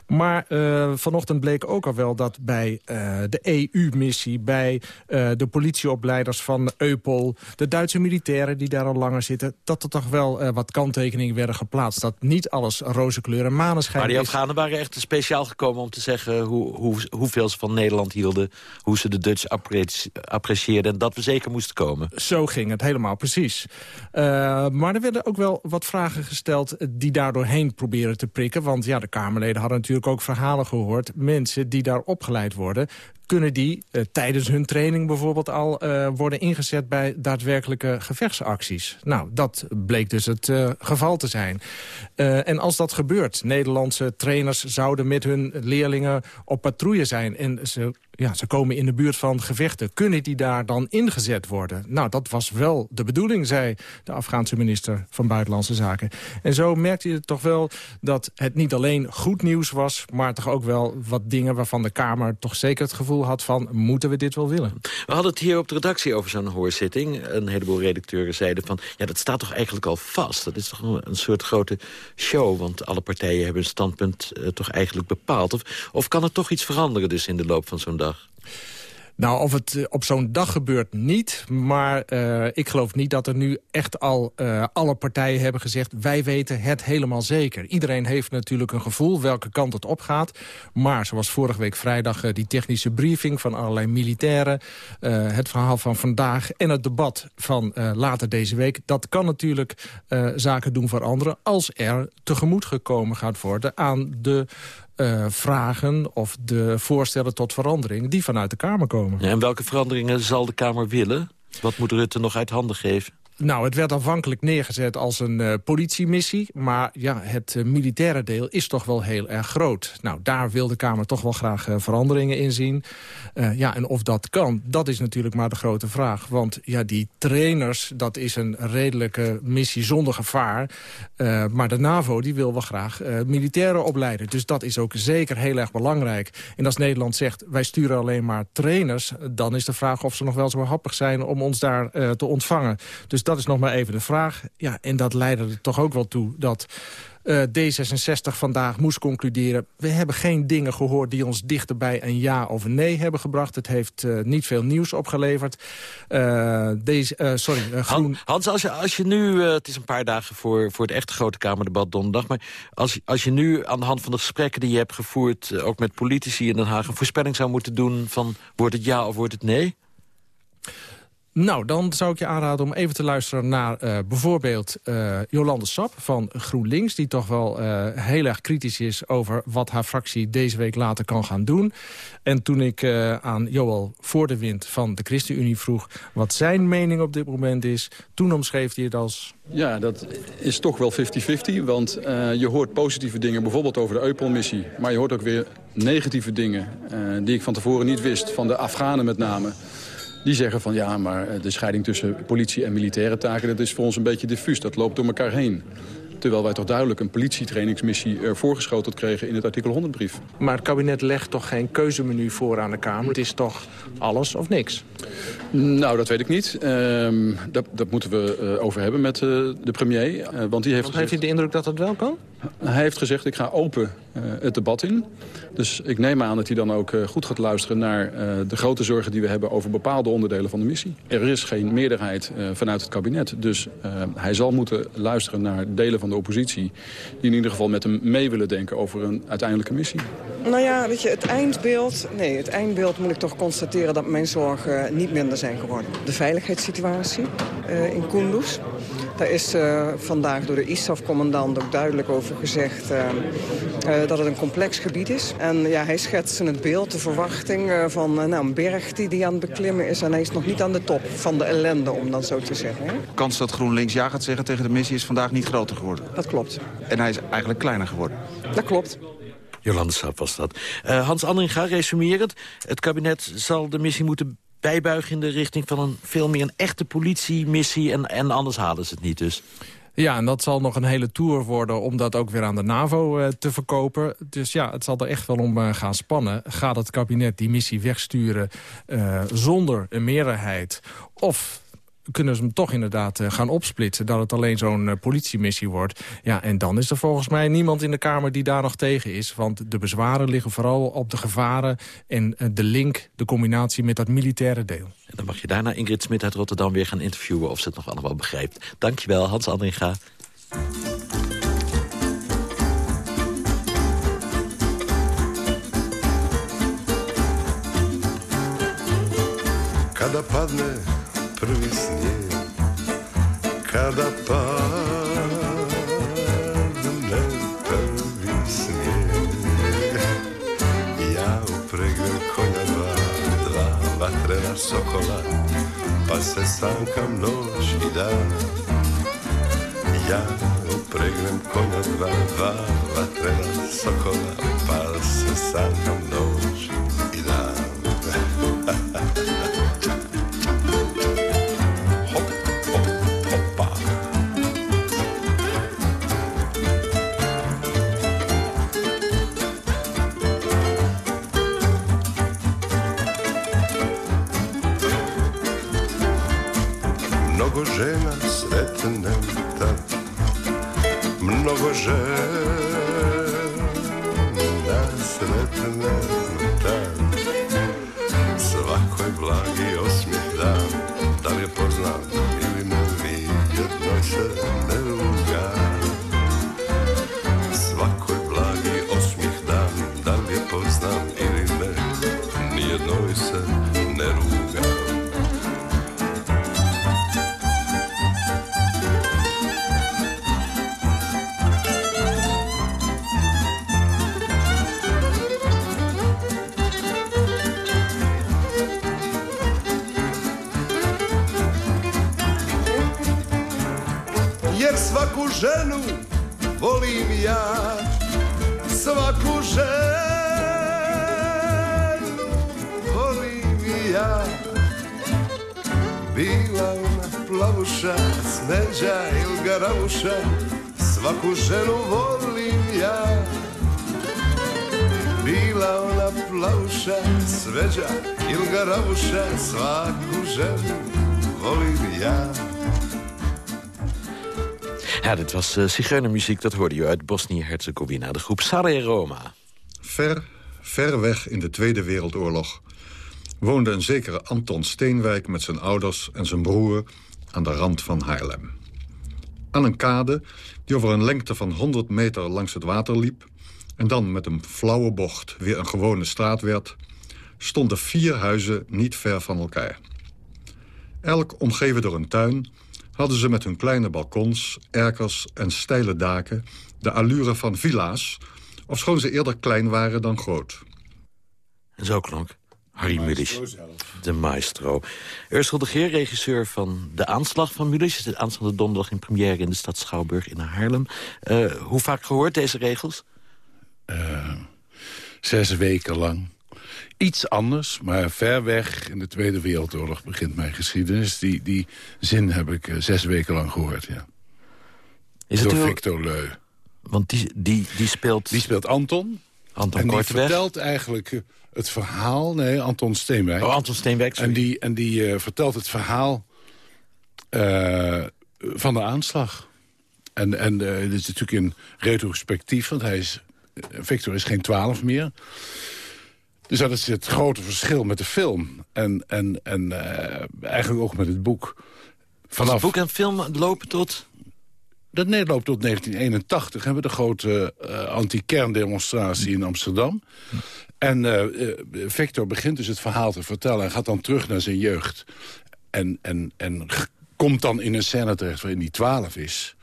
S13: Maar eh, vanochtend bleek ook al wel dat bij eh, de EU-missie, bij de politieopleiders van Eupol, de Duitse militairen die daar al langer zitten, dat er toch wel wat kanttekeningen werden geplaatst. Dat niet alles roze kleuren en maneschijn Maar die
S6: afghanen waren echt speciaal gekomen om te zeggen hoe, hoe hoeveel ze van Nederland hielden... hoe ze de Dutch apprecieerden en dat we zeker moesten komen.
S13: Zo ging het helemaal precies. Eh, maar er werden ook wel wat vragen gesteld die daardoorheen proberen te prikken. Want ja, de Kamerleden hadden natuurlijk ook verhalen gehoord. Mensen die daar opgeleid worden, kunnen die eh, tijdens hun training bijvoorbeeld al eh, worden ingezet bij daadwerkelijke gevechtsacties. Nou, dat bleek dus het eh, geval te zijn. en als dat gebeurt, Nederlandse trainers zouden met hun leerlingen op patrouille zijn en ze ja, ze komen in de buurt van gevechten. Kunnen die daar dan ingezet worden? Nou, dat was wel de bedoeling, zei de Afghaanse minister van Buitenlandse Zaken. En zo merkte je toch wel dat het niet alleen goed nieuws was... maar toch ook wel wat dingen waarvan de Kamer toch zeker het gevoel had van... moeten we dit wel willen?
S6: We hadden het hier op de redactie over zo'n hoorzitting. Een heleboel redacteuren zeiden van... ja, dat staat toch eigenlijk al vast? Dat is toch een soort grote show? Want alle partijen hebben hun standpunt eh, toch eigenlijk bepaald. Of, of kan er toch iets veranderen dus in de loop van zo'n dag? Nou, of het eh, op zo'n dag gebeurt
S13: niet. Maar eh, ik geloof niet dat er nu echt al eh, alle partijen hebben gezegd... wij weten het helemaal zeker. Iedereen heeft natuurlijk een gevoel welke kant het opgaat. Maar zoals vorige week vrijdag die technische briefing van allerlei militairen... het verhaal van vandaag en het debat van later deze week... dat kan natuurlijk zaken doen voor anderen... als er tegemoet gekomen gaat worden aan de eh, vragen of de voorstellen tot verandering... die vanuit de Kamer komen.
S6: Ja, en welke veranderingen zal de Kamer willen? Wat moet Rutte nog uit handen geven?
S13: Nou, het werd aanvankelijk neergezet als een eh, politiemissie. Maar ja, het eh, militaire deel is toch wel heel erg groot. Nou, daar wil de Kamer toch wel graag eh, veranderingen in zien. ja, en of dat kan, dat is natuurlijk maar de grote vraag. Want ja, die trainers, dat is een redelijke missie zonder gevaar. maar de NAVO die wil wel graag militairen opleiden. Dus dat is ook zeker heel erg belangrijk. En als Nederland zegt, wij sturen alleen maar trainers... dan is de vraag of ze nog wel zo happig zijn om ons daar te ontvangen. Dus dat is nog maar even de vraag. Ja, en dat leidde er toch ook wel toe dat eh, D66 vandaag moest concluderen... we hebben geen dingen gehoord die ons dichterbij een ja of een nee hebben gebracht. Het heeft eh, niet veel nieuws opgeleverd. Uh, deze, sorry, groen...
S6: Hans, als je, als je nu... het is een paar dagen voor, voor het echte grote Kamerdebat donderdag... maar als, als je nu aan de hand van de gesprekken die je hebt gevoerd... ook met politici in Den Haag een voorspelling zou moeten doen van... wordt het ja of wordt het nee?
S13: Nou, dan zou ik je aanraden om even te luisteren naar eh, bijvoorbeeld eh, Jolande Sap van GroenLinks... die toch wel eh, heel erg kritisch is over wat haar fractie deze week later kan gaan doen. En toen ik aan Joël Wind van de ChristenUnie vroeg... wat zijn mening op dit moment is, toen omschreef hij het als...
S6: Ja, dat is toch wel
S13: 50-50, want je hoort positieve dingen... bijvoorbeeld over de Eupol-missie, maar je hoort ook weer negatieve dingen... die ik van tevoren niet wist, van de Afghanen met name... Die zeggen van ja, maar eh, de scheiding tussen politie en militaire taken... dat is voor ons een beetje diffuus, dat loopt door elkaar heen. Terwijl wij toch duidelijk een politietrainingsmissie voorgeschoteld kregen in het artikel 100 brief. Maar het kabinet legt toch geen keuzemenu voor aan de Kamer? Het is toch alles of niks? Nou, dat weet ik niet. Ehm, dat, dat, moeten we eh, over hebben met eh, de premier. Eh, want die heeft, want gezegd, heeft de indruk dat dat wel kan? Hij heeft gezegd, ik ga open het debat in. Dus ik neem aan dat hij dan ook goed gaat luisteren naar de grote zorgen die we hebben over bepaalde onderdelen van de missie. Er is geen meerderheid vanuit het kabinet. Dus hij zal moeten luisteren naar delen van de oppositie... die in ieder geval met hem mee willen denken over een uiteindelijke missie.
S3: Nou ja, weet je, het eindbeeld... Nee, het eindbeeld moet ik toch constateren dat mijn zorgen niet minder zijn geworden. De
S13: veiligheidssituatie eh, in Kunduz. Daar is eh, vandaag door de ISAF-commandant ook duidelijk over gezegd... Eh, dat het een complex gebied is. En ja, hij schetste het beeld, de verwachting van nou, een berg die die aan het beklimmen is... en hij is nog niet aan de top van de ellende, om dan zo te zeggen. De Kans dat GroenLinks ja gaat zeggen tegen de missie is vandaag niet groter geworden dat
S6: klopt. En hij is eigenlijk kleiner geworden. Dat klopt. Jolande was dat. Uh, Hans Andringa, resumerend. Het kabinet zal de missie moeten bijbuigen in de richting van een veel meer een echte politiemissie. En, en anders halen ze het niet dus. Ja, en dat zal nog een hele
S13: tour worden om dat ook weer aan de NAVO eh, te verkopen. Dus ja, het zal er echt wel om eh, gaan spannen. Gaat het kabinet die missie wegsturen zonder een meerderheid? Of kunnen ze hem toch inderdaad eh, gaan opsplitsen... dat het alleen zo'n eh, politiemissie wordt. Ja, en dan is er volgens mij niemand in de Kamer die daar nog tegen is. Want de bezwaren liggen vooral op de gevaren... en eh, de link, de combinatie met dat militaire deel.
S6: En dan mag je daarna Ingrid Smit uit Rotterdam weer gaan interviewen... of ze het nog allemaal begrijpt. Dankjewel, Hans Andringa.
S4: Kada padne
S7: prvý sněh, kada padne prvý sněh.
S4: ja upregnem konja dva, dva vatrena sokola, pa se sankam noć i dan. Ja upregnem konja dva, dva vatrena sokola, pa se sankam mnogo žena sretne tad, mnogo žena ta, tad. Svakoj blagi osmijeh dam,
S14: da li je poznam ili ne, mi jedno se ne
S7: čaravuša, svaku
S4: ženu ja. Bila ona
S7: plauša, sveđa ili garavuša,
S6: dit was uh, eh, zigeunermuziek, dat hoorde je uit Bosnië-Herzegovina. De groep Sarre Roma. Ver, ver weg in de Tweede Wereldoorlog woonde een zekere Anton Steenwijk met zijn ouders
S4: en zijn broer aan de rand van Haarlem aan een kade die over een lengte van 100 meter langs het water liep... en dan met een flauwe bocht weer een gewone straat werd... stonden vier huizen niet ver van elkaar. Elk omgeven door een tuin hadden ze met hun kleine balkons, erkers en steile daken...
S6: de allure van villa's, ofschoon ze eerder klein waren dan groot. En zo klonk Harry Mullis, de maestro. Ursel de Geer, regisseur van De Aanslag van Mullis... is het aanstaande donderdag in première in de stad Schouwburg in Haarlem. Eh, hoe vaak gehoord deze regels? Eh, zes weken lang.
S4: Iets anders, maar ver weg in de Tweede Wereldoorlog begint mijn geschiedenis. Die, die zin heb ik eh, zes weken lang gehoord, ja. Is Door het Victor Leu. Want die, die, die speelt... Die speelt Anton, Anton en die vertelt eigenlijk eh, het verhaal... Nee, Anton Steenwijk. Oh, Anton Steenwijk, sorry. En die, en die eh, vertelt het verhaal eh, van de aanslag. En, en dit is natuurlijk in retrospectief, want hij is, Victor is geen twaalf meer... Dus dat is het grote verschil met de film. En, en, en eigenlijk ook met het boek. Vanaf... boek en film lopen tot? Dat neerloopt tot 1981. Hebben we de grote uh, anti-kerndemonstratie in Amsterdam. En uh, Victor begint dus het verhaal te vertellen. en gaat dan terug naar zijn jeugd. En, en, en komt dan in een scène terecht waarin hij 12 is.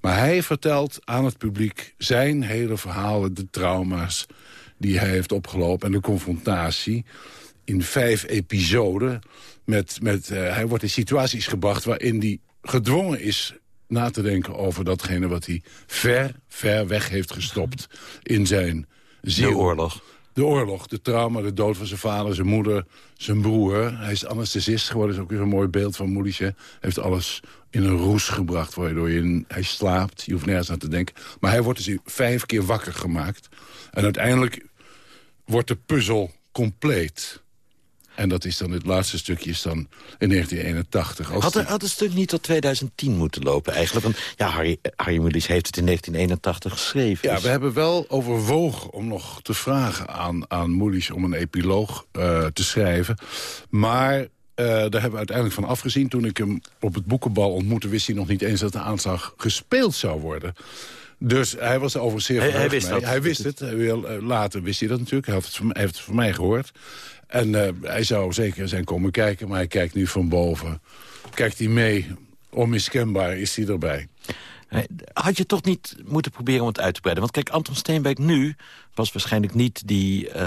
S4: Maar hij vertelt aan het publiek zijn hele verhalen, de trauma's die hij heeft opgelopen en de confrontatie in vijf episoden. Met, met, hij wordt in situaties gebracht waarin hij gedwongen is na te denken over datgene wat hij ver, ver weg heeft gestopt in zijn ziel. De oorlog. De oorlog, de trauma, de dood van zijn vader, zijn moeder, zijn broer. Hij is anesthesist geworden, is ook weer een mooi beeld van Moelische. Hij heeft alles in een roes gebracht, waardoor je hij slaapt. Je hoeft nergens aan te denken. Maar hij wordt dus vijf keer wakker gemaakt. En uiteindelijk wordt de puzzel compleet. En dat is dan het laatste stukje is dan in 1981. Had, had,
S6: het stuk niet tot 2010 moeten lopen eigenlijk? Want ja, Harry, eh, Harry Mulisch heeft het in 1981 geschreven. Ja, dus- we hebben
S4: wel overwogen om nog te vragen aan, aan Mulisch om een epiloog eh, te schrijven. Maar eh, daar hebben we uiteindelijk van afgezien. Toen ik hem op het boekenbal ontmoette, wist hij nog niet eens dat de aanslag gespeeld zou worden. Dus hij was overigens zeer hij, hij wist, dat. hij wist het. Eh, later wist hij dat natuurlijk. Hij, heeft het van mij gehoord. En eh, hij zou zeker zijn komen kijken, maar hij kijkt nu van boven.
S6: Kijkt hij mee, onmiskenbaar is hij erbij. Had je toch niet moeten proberen om het uit te breiden? Want kijk, Anton Steenbeek nu was waarschijnlijk niet die eh,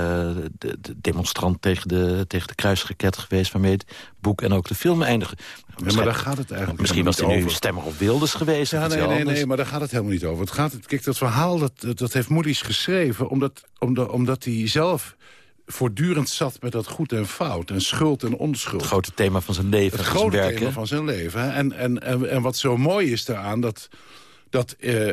S6: de, de demonstrant tegen de, tegen de kruisraket geweest... waarmee het boek en ook de film eindigen. maar daar gaat het eigenlijk Misschien was hij nu stemmer op Wilders geweest. nee, nee, nee,
S4: maar daar gaat het helemaal niet over. Het gaat, kijk, dat verhaal dat, dat heeft Moedies geschreven... omdat, omdat, omdat hij zelf voortdurend zat met dat goed en fout. En schuld en onschuld. Het
S6: grote thema van zijn leven. Het grote thema van
S4: zijn leven. En, en, en, en wat zo mooi is daaraan, dat, dat eh,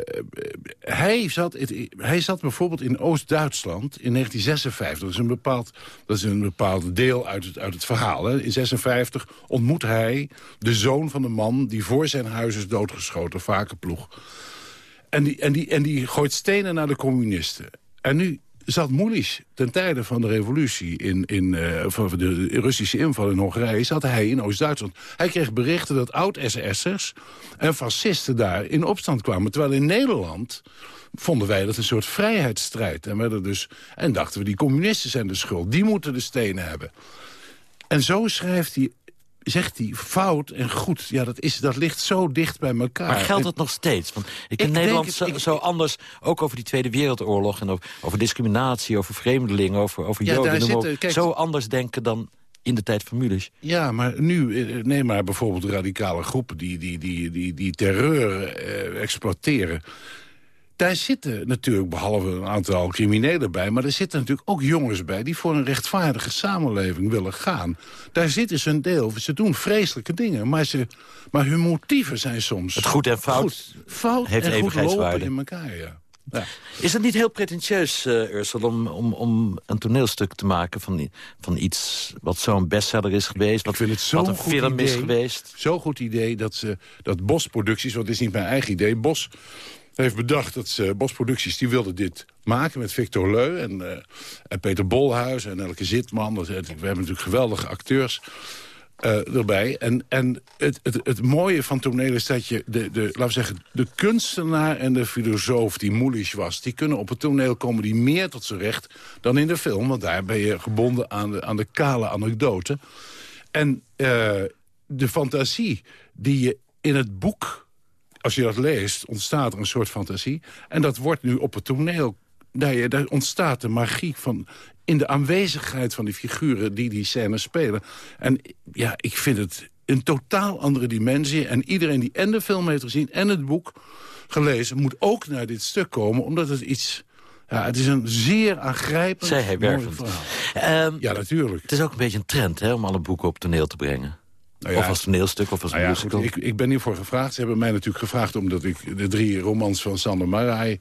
S4: hij, zat, hij zat bijvoorbeeld in Oost-Duitsland in 1956. Dat is een bepaald, dat is een bepaald deel uit het, uit het verhaal. Hè. In 1956 ontmoet hij de zoon van de man... die voor zijn huis is doodgeschoten, Vakenploeg. En die, en, die, en die gooit stenen naar de communisten. En nu zat Moelis ten tijde van de revolutie, in, in, eh, van de Russische inval in Hongarije... zat hij in Oost-Duitsland. Hij kreeg berichten dat oud-SS'ers en fascisten daar in opstand kwamen. Terwijl in Nederland vonden wij dat een soort vrijheidsstrijd. En, werden dus, en dachten we, die communisten zijn de schuld. Die moeten de stenen hebben. En zo schrijft hij zegt hij fout en goed. Ja, dat, is, dat ligt zo dicht bij elkaar. Maar geldt dat
S6: nog steeds? Want ik, in Nederland zo, anders, ook over die Tweede Wereldoorlog... en over, discriminatie, over vreemdelingen, over, over ja, joden... kijk, zo anders denken dan in de tijd van Mulisch.
S4: Ja, maar nu, eh, neem maar bijvoorbeeld radicale groepen... die, die, die, die, die terreur eh, exploiteren daar zitten natuurlijk, behalve een aantal criminelen bij... maar er zitten natuurlijk ook jongens bij... die voor een rechtvaardige samenleving willen gaan. Daar zitten ze een deel. Ze doen vreselijke dingen, maar, ze, maar hun motieven zijn soms... Het goed
S6: en fout, fout heeft en goed lopen in
S4: elkaar, ja.
S6: Ja. Is het niet heel pretentieus, eh, Ursel, om, om, om een toneelstuk te maken... van, van iets wat zo'n bestseller is geweest, wat, Ik vind het een film is geweest?
S4: Zo'n goed idee dat, ze, dat Bos Producties, want is niet mijn eigen idee... Bos heeft bedacht dat ze, eh, Bosproducties die wilde dit maken met Victor Leu en, eh, Peter Bolhuis en Elke Zitman. we hebben natuurlijk geweldige acteurs. Eh, erbij. En, en het, het, het mooie van toneel is dat je, de, de, laten we zeggen, de kunstenaar en de filosoof die moeilijk was, die kunnen op het toneel komen die meer tot z'n recht dan in de film. Want daar ben je gebonden aan de, aan de kale anekdote. En de fantasie die je in het boek als je dat leest, ontstaat er een soort fantasie. En dat wordt nu op het toneel... Daar, daar ontstaat de magie van in de aanwezigheid van die figuren die die scène spelen. En ja, ik vind het een totaal andere dimensie. En iedereen die en de film heeft gezien en het boek gelezen... moet ook naar dit
S6: stuk komen, omdat het iets... Ja, het is een zeer aangrijpend, Zij mooi verhaal. Ehm, ja, natuurlijk. Het is ook een beetje een trend hè, om alle boeken op toneel te brengen. Nou of als toneelstuk, of als nou musical? ik,
S4: ik, ben hiervoor gevraagd. Ze hebben mij natuurlijk gevraagd omdat ik de drie romans van Sander Marai...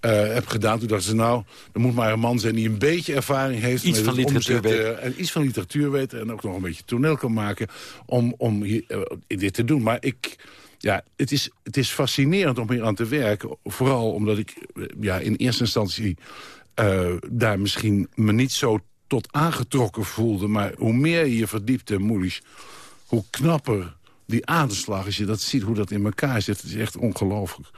S4: Uh, eh, heb gedaan. Toen dachten ze, nou, er moet maar een man zijn die een beetje ervaring heeft... Iets met van literatuur weten. Eh, en iets van literatuur weet en ook nog een beetje toneel kan maken om, om hier, uh, dit te doen. Maar ik, ja, het is, het is fascinerend om hier aan te werken. Vooral omdat ik ja, in eerste instantie daar misschien me niet zo tot aangetrokken voelde. Maar hoe meer je je verdiepte, moeilijk hoe knapper die aanslag, als je dat ziet, hoe dat in elkaar zit, Het is echt ongelooflijk.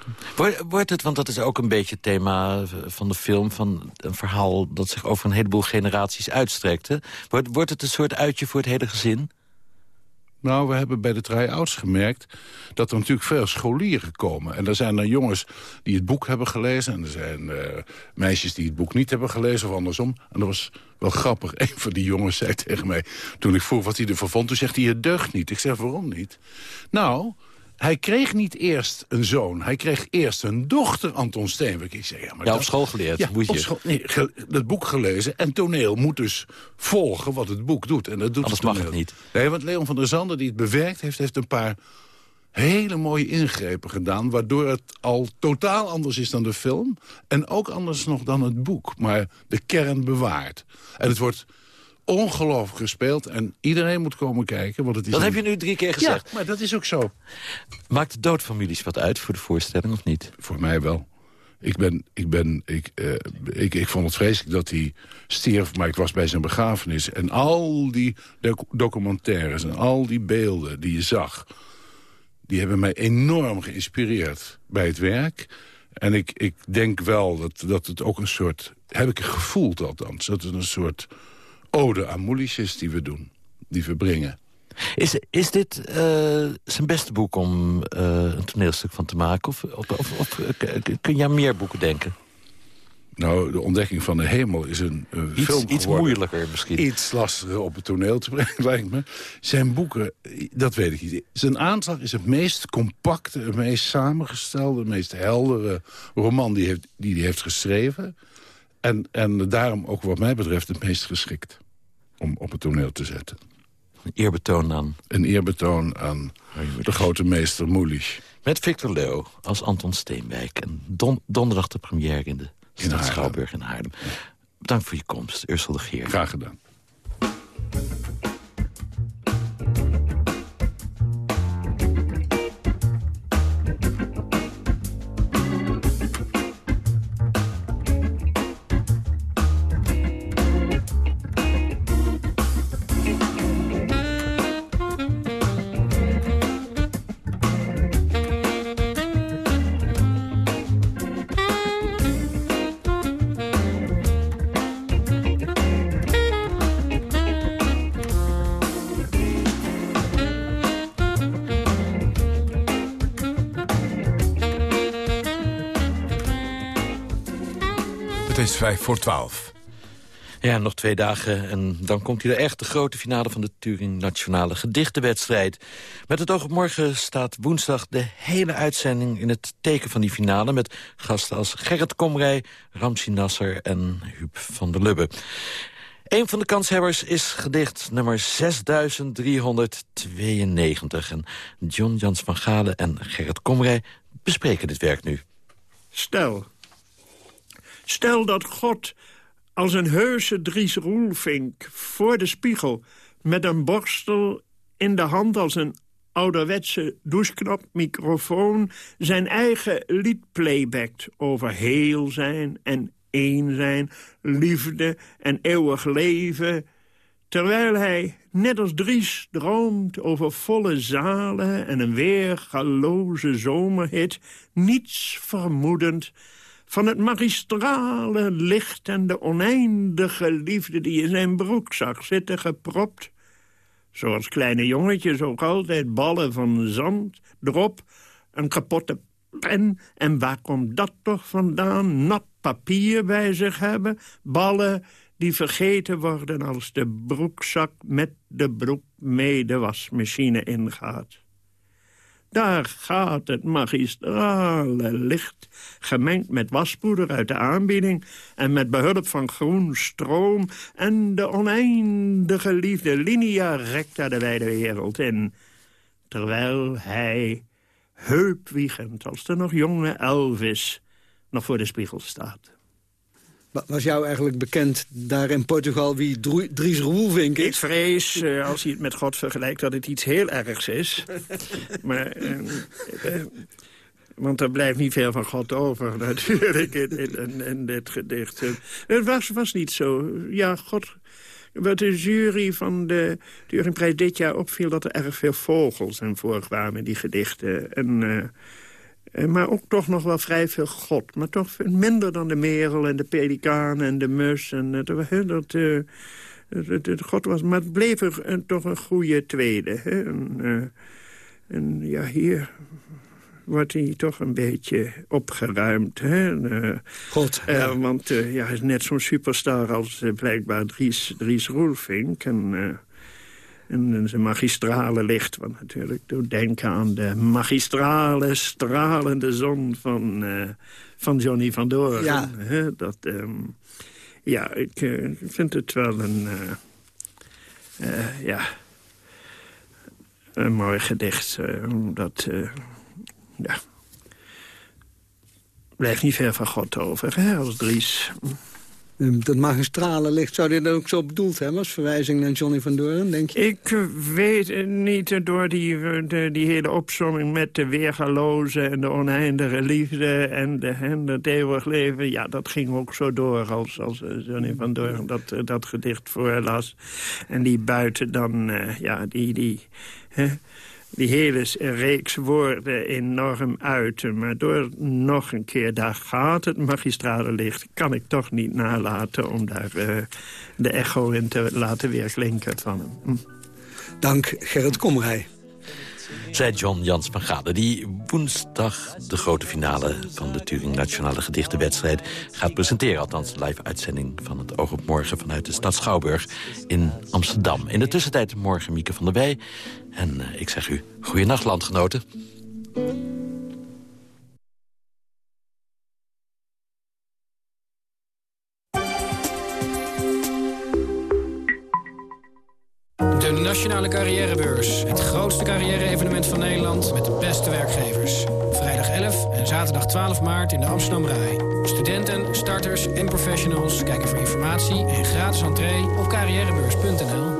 S6: Wordt het, want dat is ook een beetje het thema van de film... van een verhaal dat zich over een heleboel generaties uitstrekte... wordt, wordt het een soort uitje voor het hele gezin? Nou, we hebben bij de
S4: try-outs gemerkt dat er natuurlijk veel scholieren komen. En er zijn dan jongens die het boek hebben gelezen... en er zijn eh, meisjes die het boek niet hebben gelezen of andersom. En dat was wel grappig. <laughs> Een van die jongens zei tegen mij, toen ik vroeg wat hij ervan vond... toen zegt hij, het deugt niet. Ik zeg, waarom niet? Nou, hij kreeg niet eerst een zoon. Hij kreeg eerst een dochter, Anton Steenwijk. Ik zei, ja, maar ja, op school geleerd, dat moet je. School, nee, boek gelezen. En toneel moet dus volgen wat het boek doet. En dat doet Anders mag het niet. Nee, want Leon van der Zanden, die het bewerkt heeft... heeft een paar hele mooie ingrepen gedaan... waardoor het al totaal anders is dan de film... en ook anders nog dan het boek, maar de kern bewaart. En het wordt ongelooflijk gespeeld. En iedereen moet komen kijken. Want het is dat heb je nu drie keer gezegd. Ja, maar dat is ook
S6: zo. Maakt de doodfamilie's wat uit voor de voorstelling of niet? Voor mij wel.
S4: Ik, ben, ik, ben, ik, eh, ik, ik vond het vreselijk dat hij stierf, maar ik was bij zijn begrafenis. En al die documentaires en al die beelden die je zag... die hebben mij enorm geïnspireerd bij het werk. En ik, ik denk wel dat, dat het ook een soort... heb ik gevoeld althans, dat het een soort
S6: ode aan is die we doen, die we brengen. Is, is dit eh, zijn beste boek om eh, een toneelstuk van te maken? Of, of, of, eh, kun je aan meer boeken denken? Nou, de ontdekking van de hemel is een iets, film Iets moeilijker
S4: misschien. Iets lastiger op het toneel te brengen, <laughs> lijkt me. Zijn boeken, dat weet ik niet. Zijn aanslag is het meest compacte, het meest samengestelde... het meest heldere roman die, die hij heeft geschreven. En, en daarom ook wat mij betreft het meest geschikt om op het toneel te zetten.
S6: Een eerbetoon aan... Een eerbetoon aan de grote meester Moelich. Met Victor Leo als Anton Steenwijk. En don donderdag de première in de Stad Schouwburg in Haarlem. Bedankt voor je komst, Ursel de Geer. Graag gedaan. voor 12. Ja, nog twee dagen en dan komt hier echt. De grote finale van de Turing Nationale Gedichtenwedstrijd. Met het oog op morgen staat woensdag de hele uitzending in het teken van die finale... met gasten als Gerrit Komrij, Ramsi Nasser en Huub van der Lubbe. Een van de kanshebbers is gedicht nummer 6392. En John Jans van Gade en Gerrit Komrij bespreken dit werk nu. Stel,
S8: Stel dat God als een heuse Dries Roelvink voor de spiegel... met een borstel in de hand als een ouderwetse doucheknopmicrofoon... zijn eigen lied playbackt over heel zijn en één zijn... liefde en eeuwig leven... terwijl hij, net als Dries, droomt over volle zalen... en een weergaloze zomerhit, niets vermoedend van het magistrale licht en de oneindige liefde die in zijn broekzak zitten gepropt. Zoals kleine jongetjes ook altijd ballen van zand, drop, een kapotte pen. En waar komt dat toch vandaan? Nat papier bij zich hebben, ballen die vergeten worden als de broekzak met de broek mee de wasmachine ingaat. Daar gaat het magistrale licht, gemengd met waspoeder uit de aanbieding... en met behulp van groen stroom en de oneindige liefde linea recta de wijde wereld in. Terwijl hij, heupwiegend als de nog jonge Elvis, nog voor de spiegel staat. Was jou eigenlijk bekend daar in Portugal wie Dries Roelvink is? Ik vrees, eh, als hij het met God vergelijkt, dat het iets heel ergs is. <laughs> maar, ehm, eh, want er blijft niet veel van God over, <laughs> natuurlijk, in, in, in dit gedicht. Het was, was niet zo. Ja, God... Wat de jury van de Turingprijs dit jaar opviel... dat er erg veel vogels in voorkwamen in die gedichten. En... Eh, eh, maar ook toch nog wel vrij veel God. Maar toch minder dan de merel en de pelikaan en de mus. En, eh, eh, dat, God was, maar het bleef er, toch een goede tweede. En, en ja, hier wordt hij toch een beetje opgeruimd. Hè? God, ja. want ja, hij is net zo'n superstar als blijkbaar Dries, Dries Roelvink. En, en zijn magistrale licht, want natuurlijk doet denken aan de magistrale stralende zon van, eh, van Johnny van Doren. Ja. dat, ehm, ja, eh, ik vind het wel een, eh, ja, een mooi gedicht. dat, ja, blijft niet ver van God over, hè, als Dries. Ehm, dat magistrale licht, zou dit ook zo bedoeld hebben... als verwijzing naar Johnny van Doren, denk je? Ik eh, weet niet, eh, door die, eh, die hele opzomming met de weergaloze... en de oneindige liefde en, de, en het eeuwig leven... ja, dat ging ook zo door als, als Johnny van Doren dat, dat gedicht voorlas. En die buiten dan, ja, die... die die hele reeks woorden enorm uiten. Maar door nog een keer, daar gaat het magistrale licht... kan ik toch niet nalaten om daar eh, de echo in te laten weerklinken van hem. Hm. Dank Gerrit Komrij.
S6: Zij John Jans van Gade, die woensdag de grote finale van de Turing Nationale Gedichtenwedstrijd gaat presenteren. Althans, live-uitzending van het Oog op Morgen vanuit de stad Schouwburg in Amsterdam. In de tussentijd morgen Mieke van der Wij en eh, ik zeg u, goeienacht landgenoten.
S2: De Nationale Carrièrebeurs. Het grootste carrière-evenement van Nederland met de beste werkgevers. Vrijdag 11 en zaterdag 12 maart in de Amsterdam Rai. Studenten, starters en professionals kijken voor informatie en gratis entree op carrièrebeurs.nl.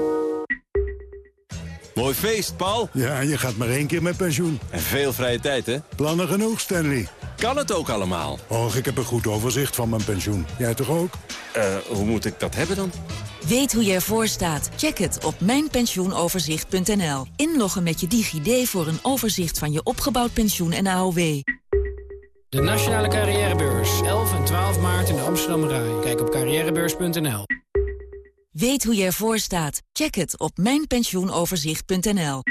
S4: Mooi feest, Paul. Ja, je gaat maar één keer met pensioen. En veel vrije tijd, hè? Plannen genoeg, Stanley. Kan het ook allemaal? Och, ik heb een goed overzicht van mijn pensioen. Jij toch ook? Eh, hoe moet ik dat hebben dan?
S6: Weet hoe je ervoor staat? Check het op mijnpensioenoverzicht.nl. Inloggen met je DigiD voor
S3: een overzicht van je opgebouwd pensioen en AOW.
S2: De Nationale Carrièrebeurs, 11 en 12 maart in de Amsterdam Rai. Kijk op carrièrebeurs.nl.
S6: Weet hoe je ervoor staat? Check het op mijnpensioenoverzicht.nl.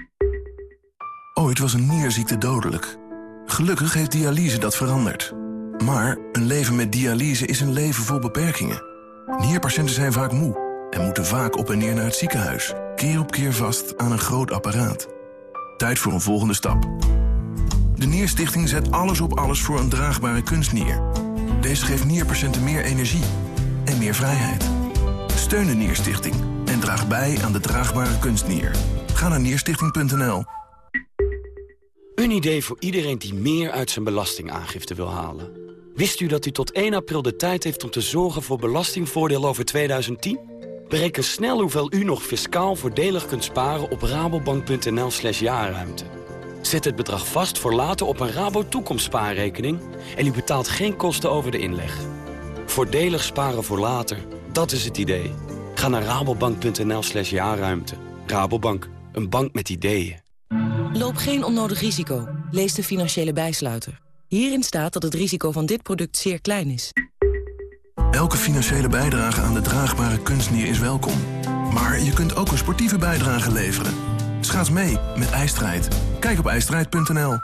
S4: Ooit oh, was een nierziekte dodelijk. Gelukkig heeft dialyse dat veranderd. Maar een leven met dialyse is een leven vol beperkingen. Nierpatiënten zijn vaak moe en moeten vaak op en neer naar het ziekenhuis. Keer op keer vast aan een groot apparaat. Tijd voor een volgende stap. De Nierstichting zet alles op alles voor een draagbare kunstnier.
S13: Deze geeft nierpatiënten meer energie en meer vrijheid. Steun de Nierstichting
S2: en draag bij aan de draagbare kunst Ga naar neerstichting.nl. Een idee voor iedereen die meer uit zijn belastingaangifte wil halen. Wist u dat u tot 1 april de tijd heeft om te zorgen voor belastingvoordeel over 2010? Bereken snel hoeveel u nog fiscaal voordelig kunt sparen op rabobank.nl slash jaarruimte. Zet het bedrag vast voor later op een Rabo toekomstspaarrekening en u betaalt geen kosten over de inleg. Voordelig sparen voor later dat is het idee. Ga naar rabobank.nl slash jaarruimte. Rabobank, een bank met ideeën.
S3: Loop geen onnodig risico. Lees de financiële bijsluiter. Hierin staat dat het risico van dit product zeer klein is.
S4: Elke financiële bijdrage aan de draagbare kunstnier is welkom. Maar je kunt ook een sportieve bijdrage leveren. Schaats mee met IJstrijd. Kijk
S13: op ijstrijd.nl.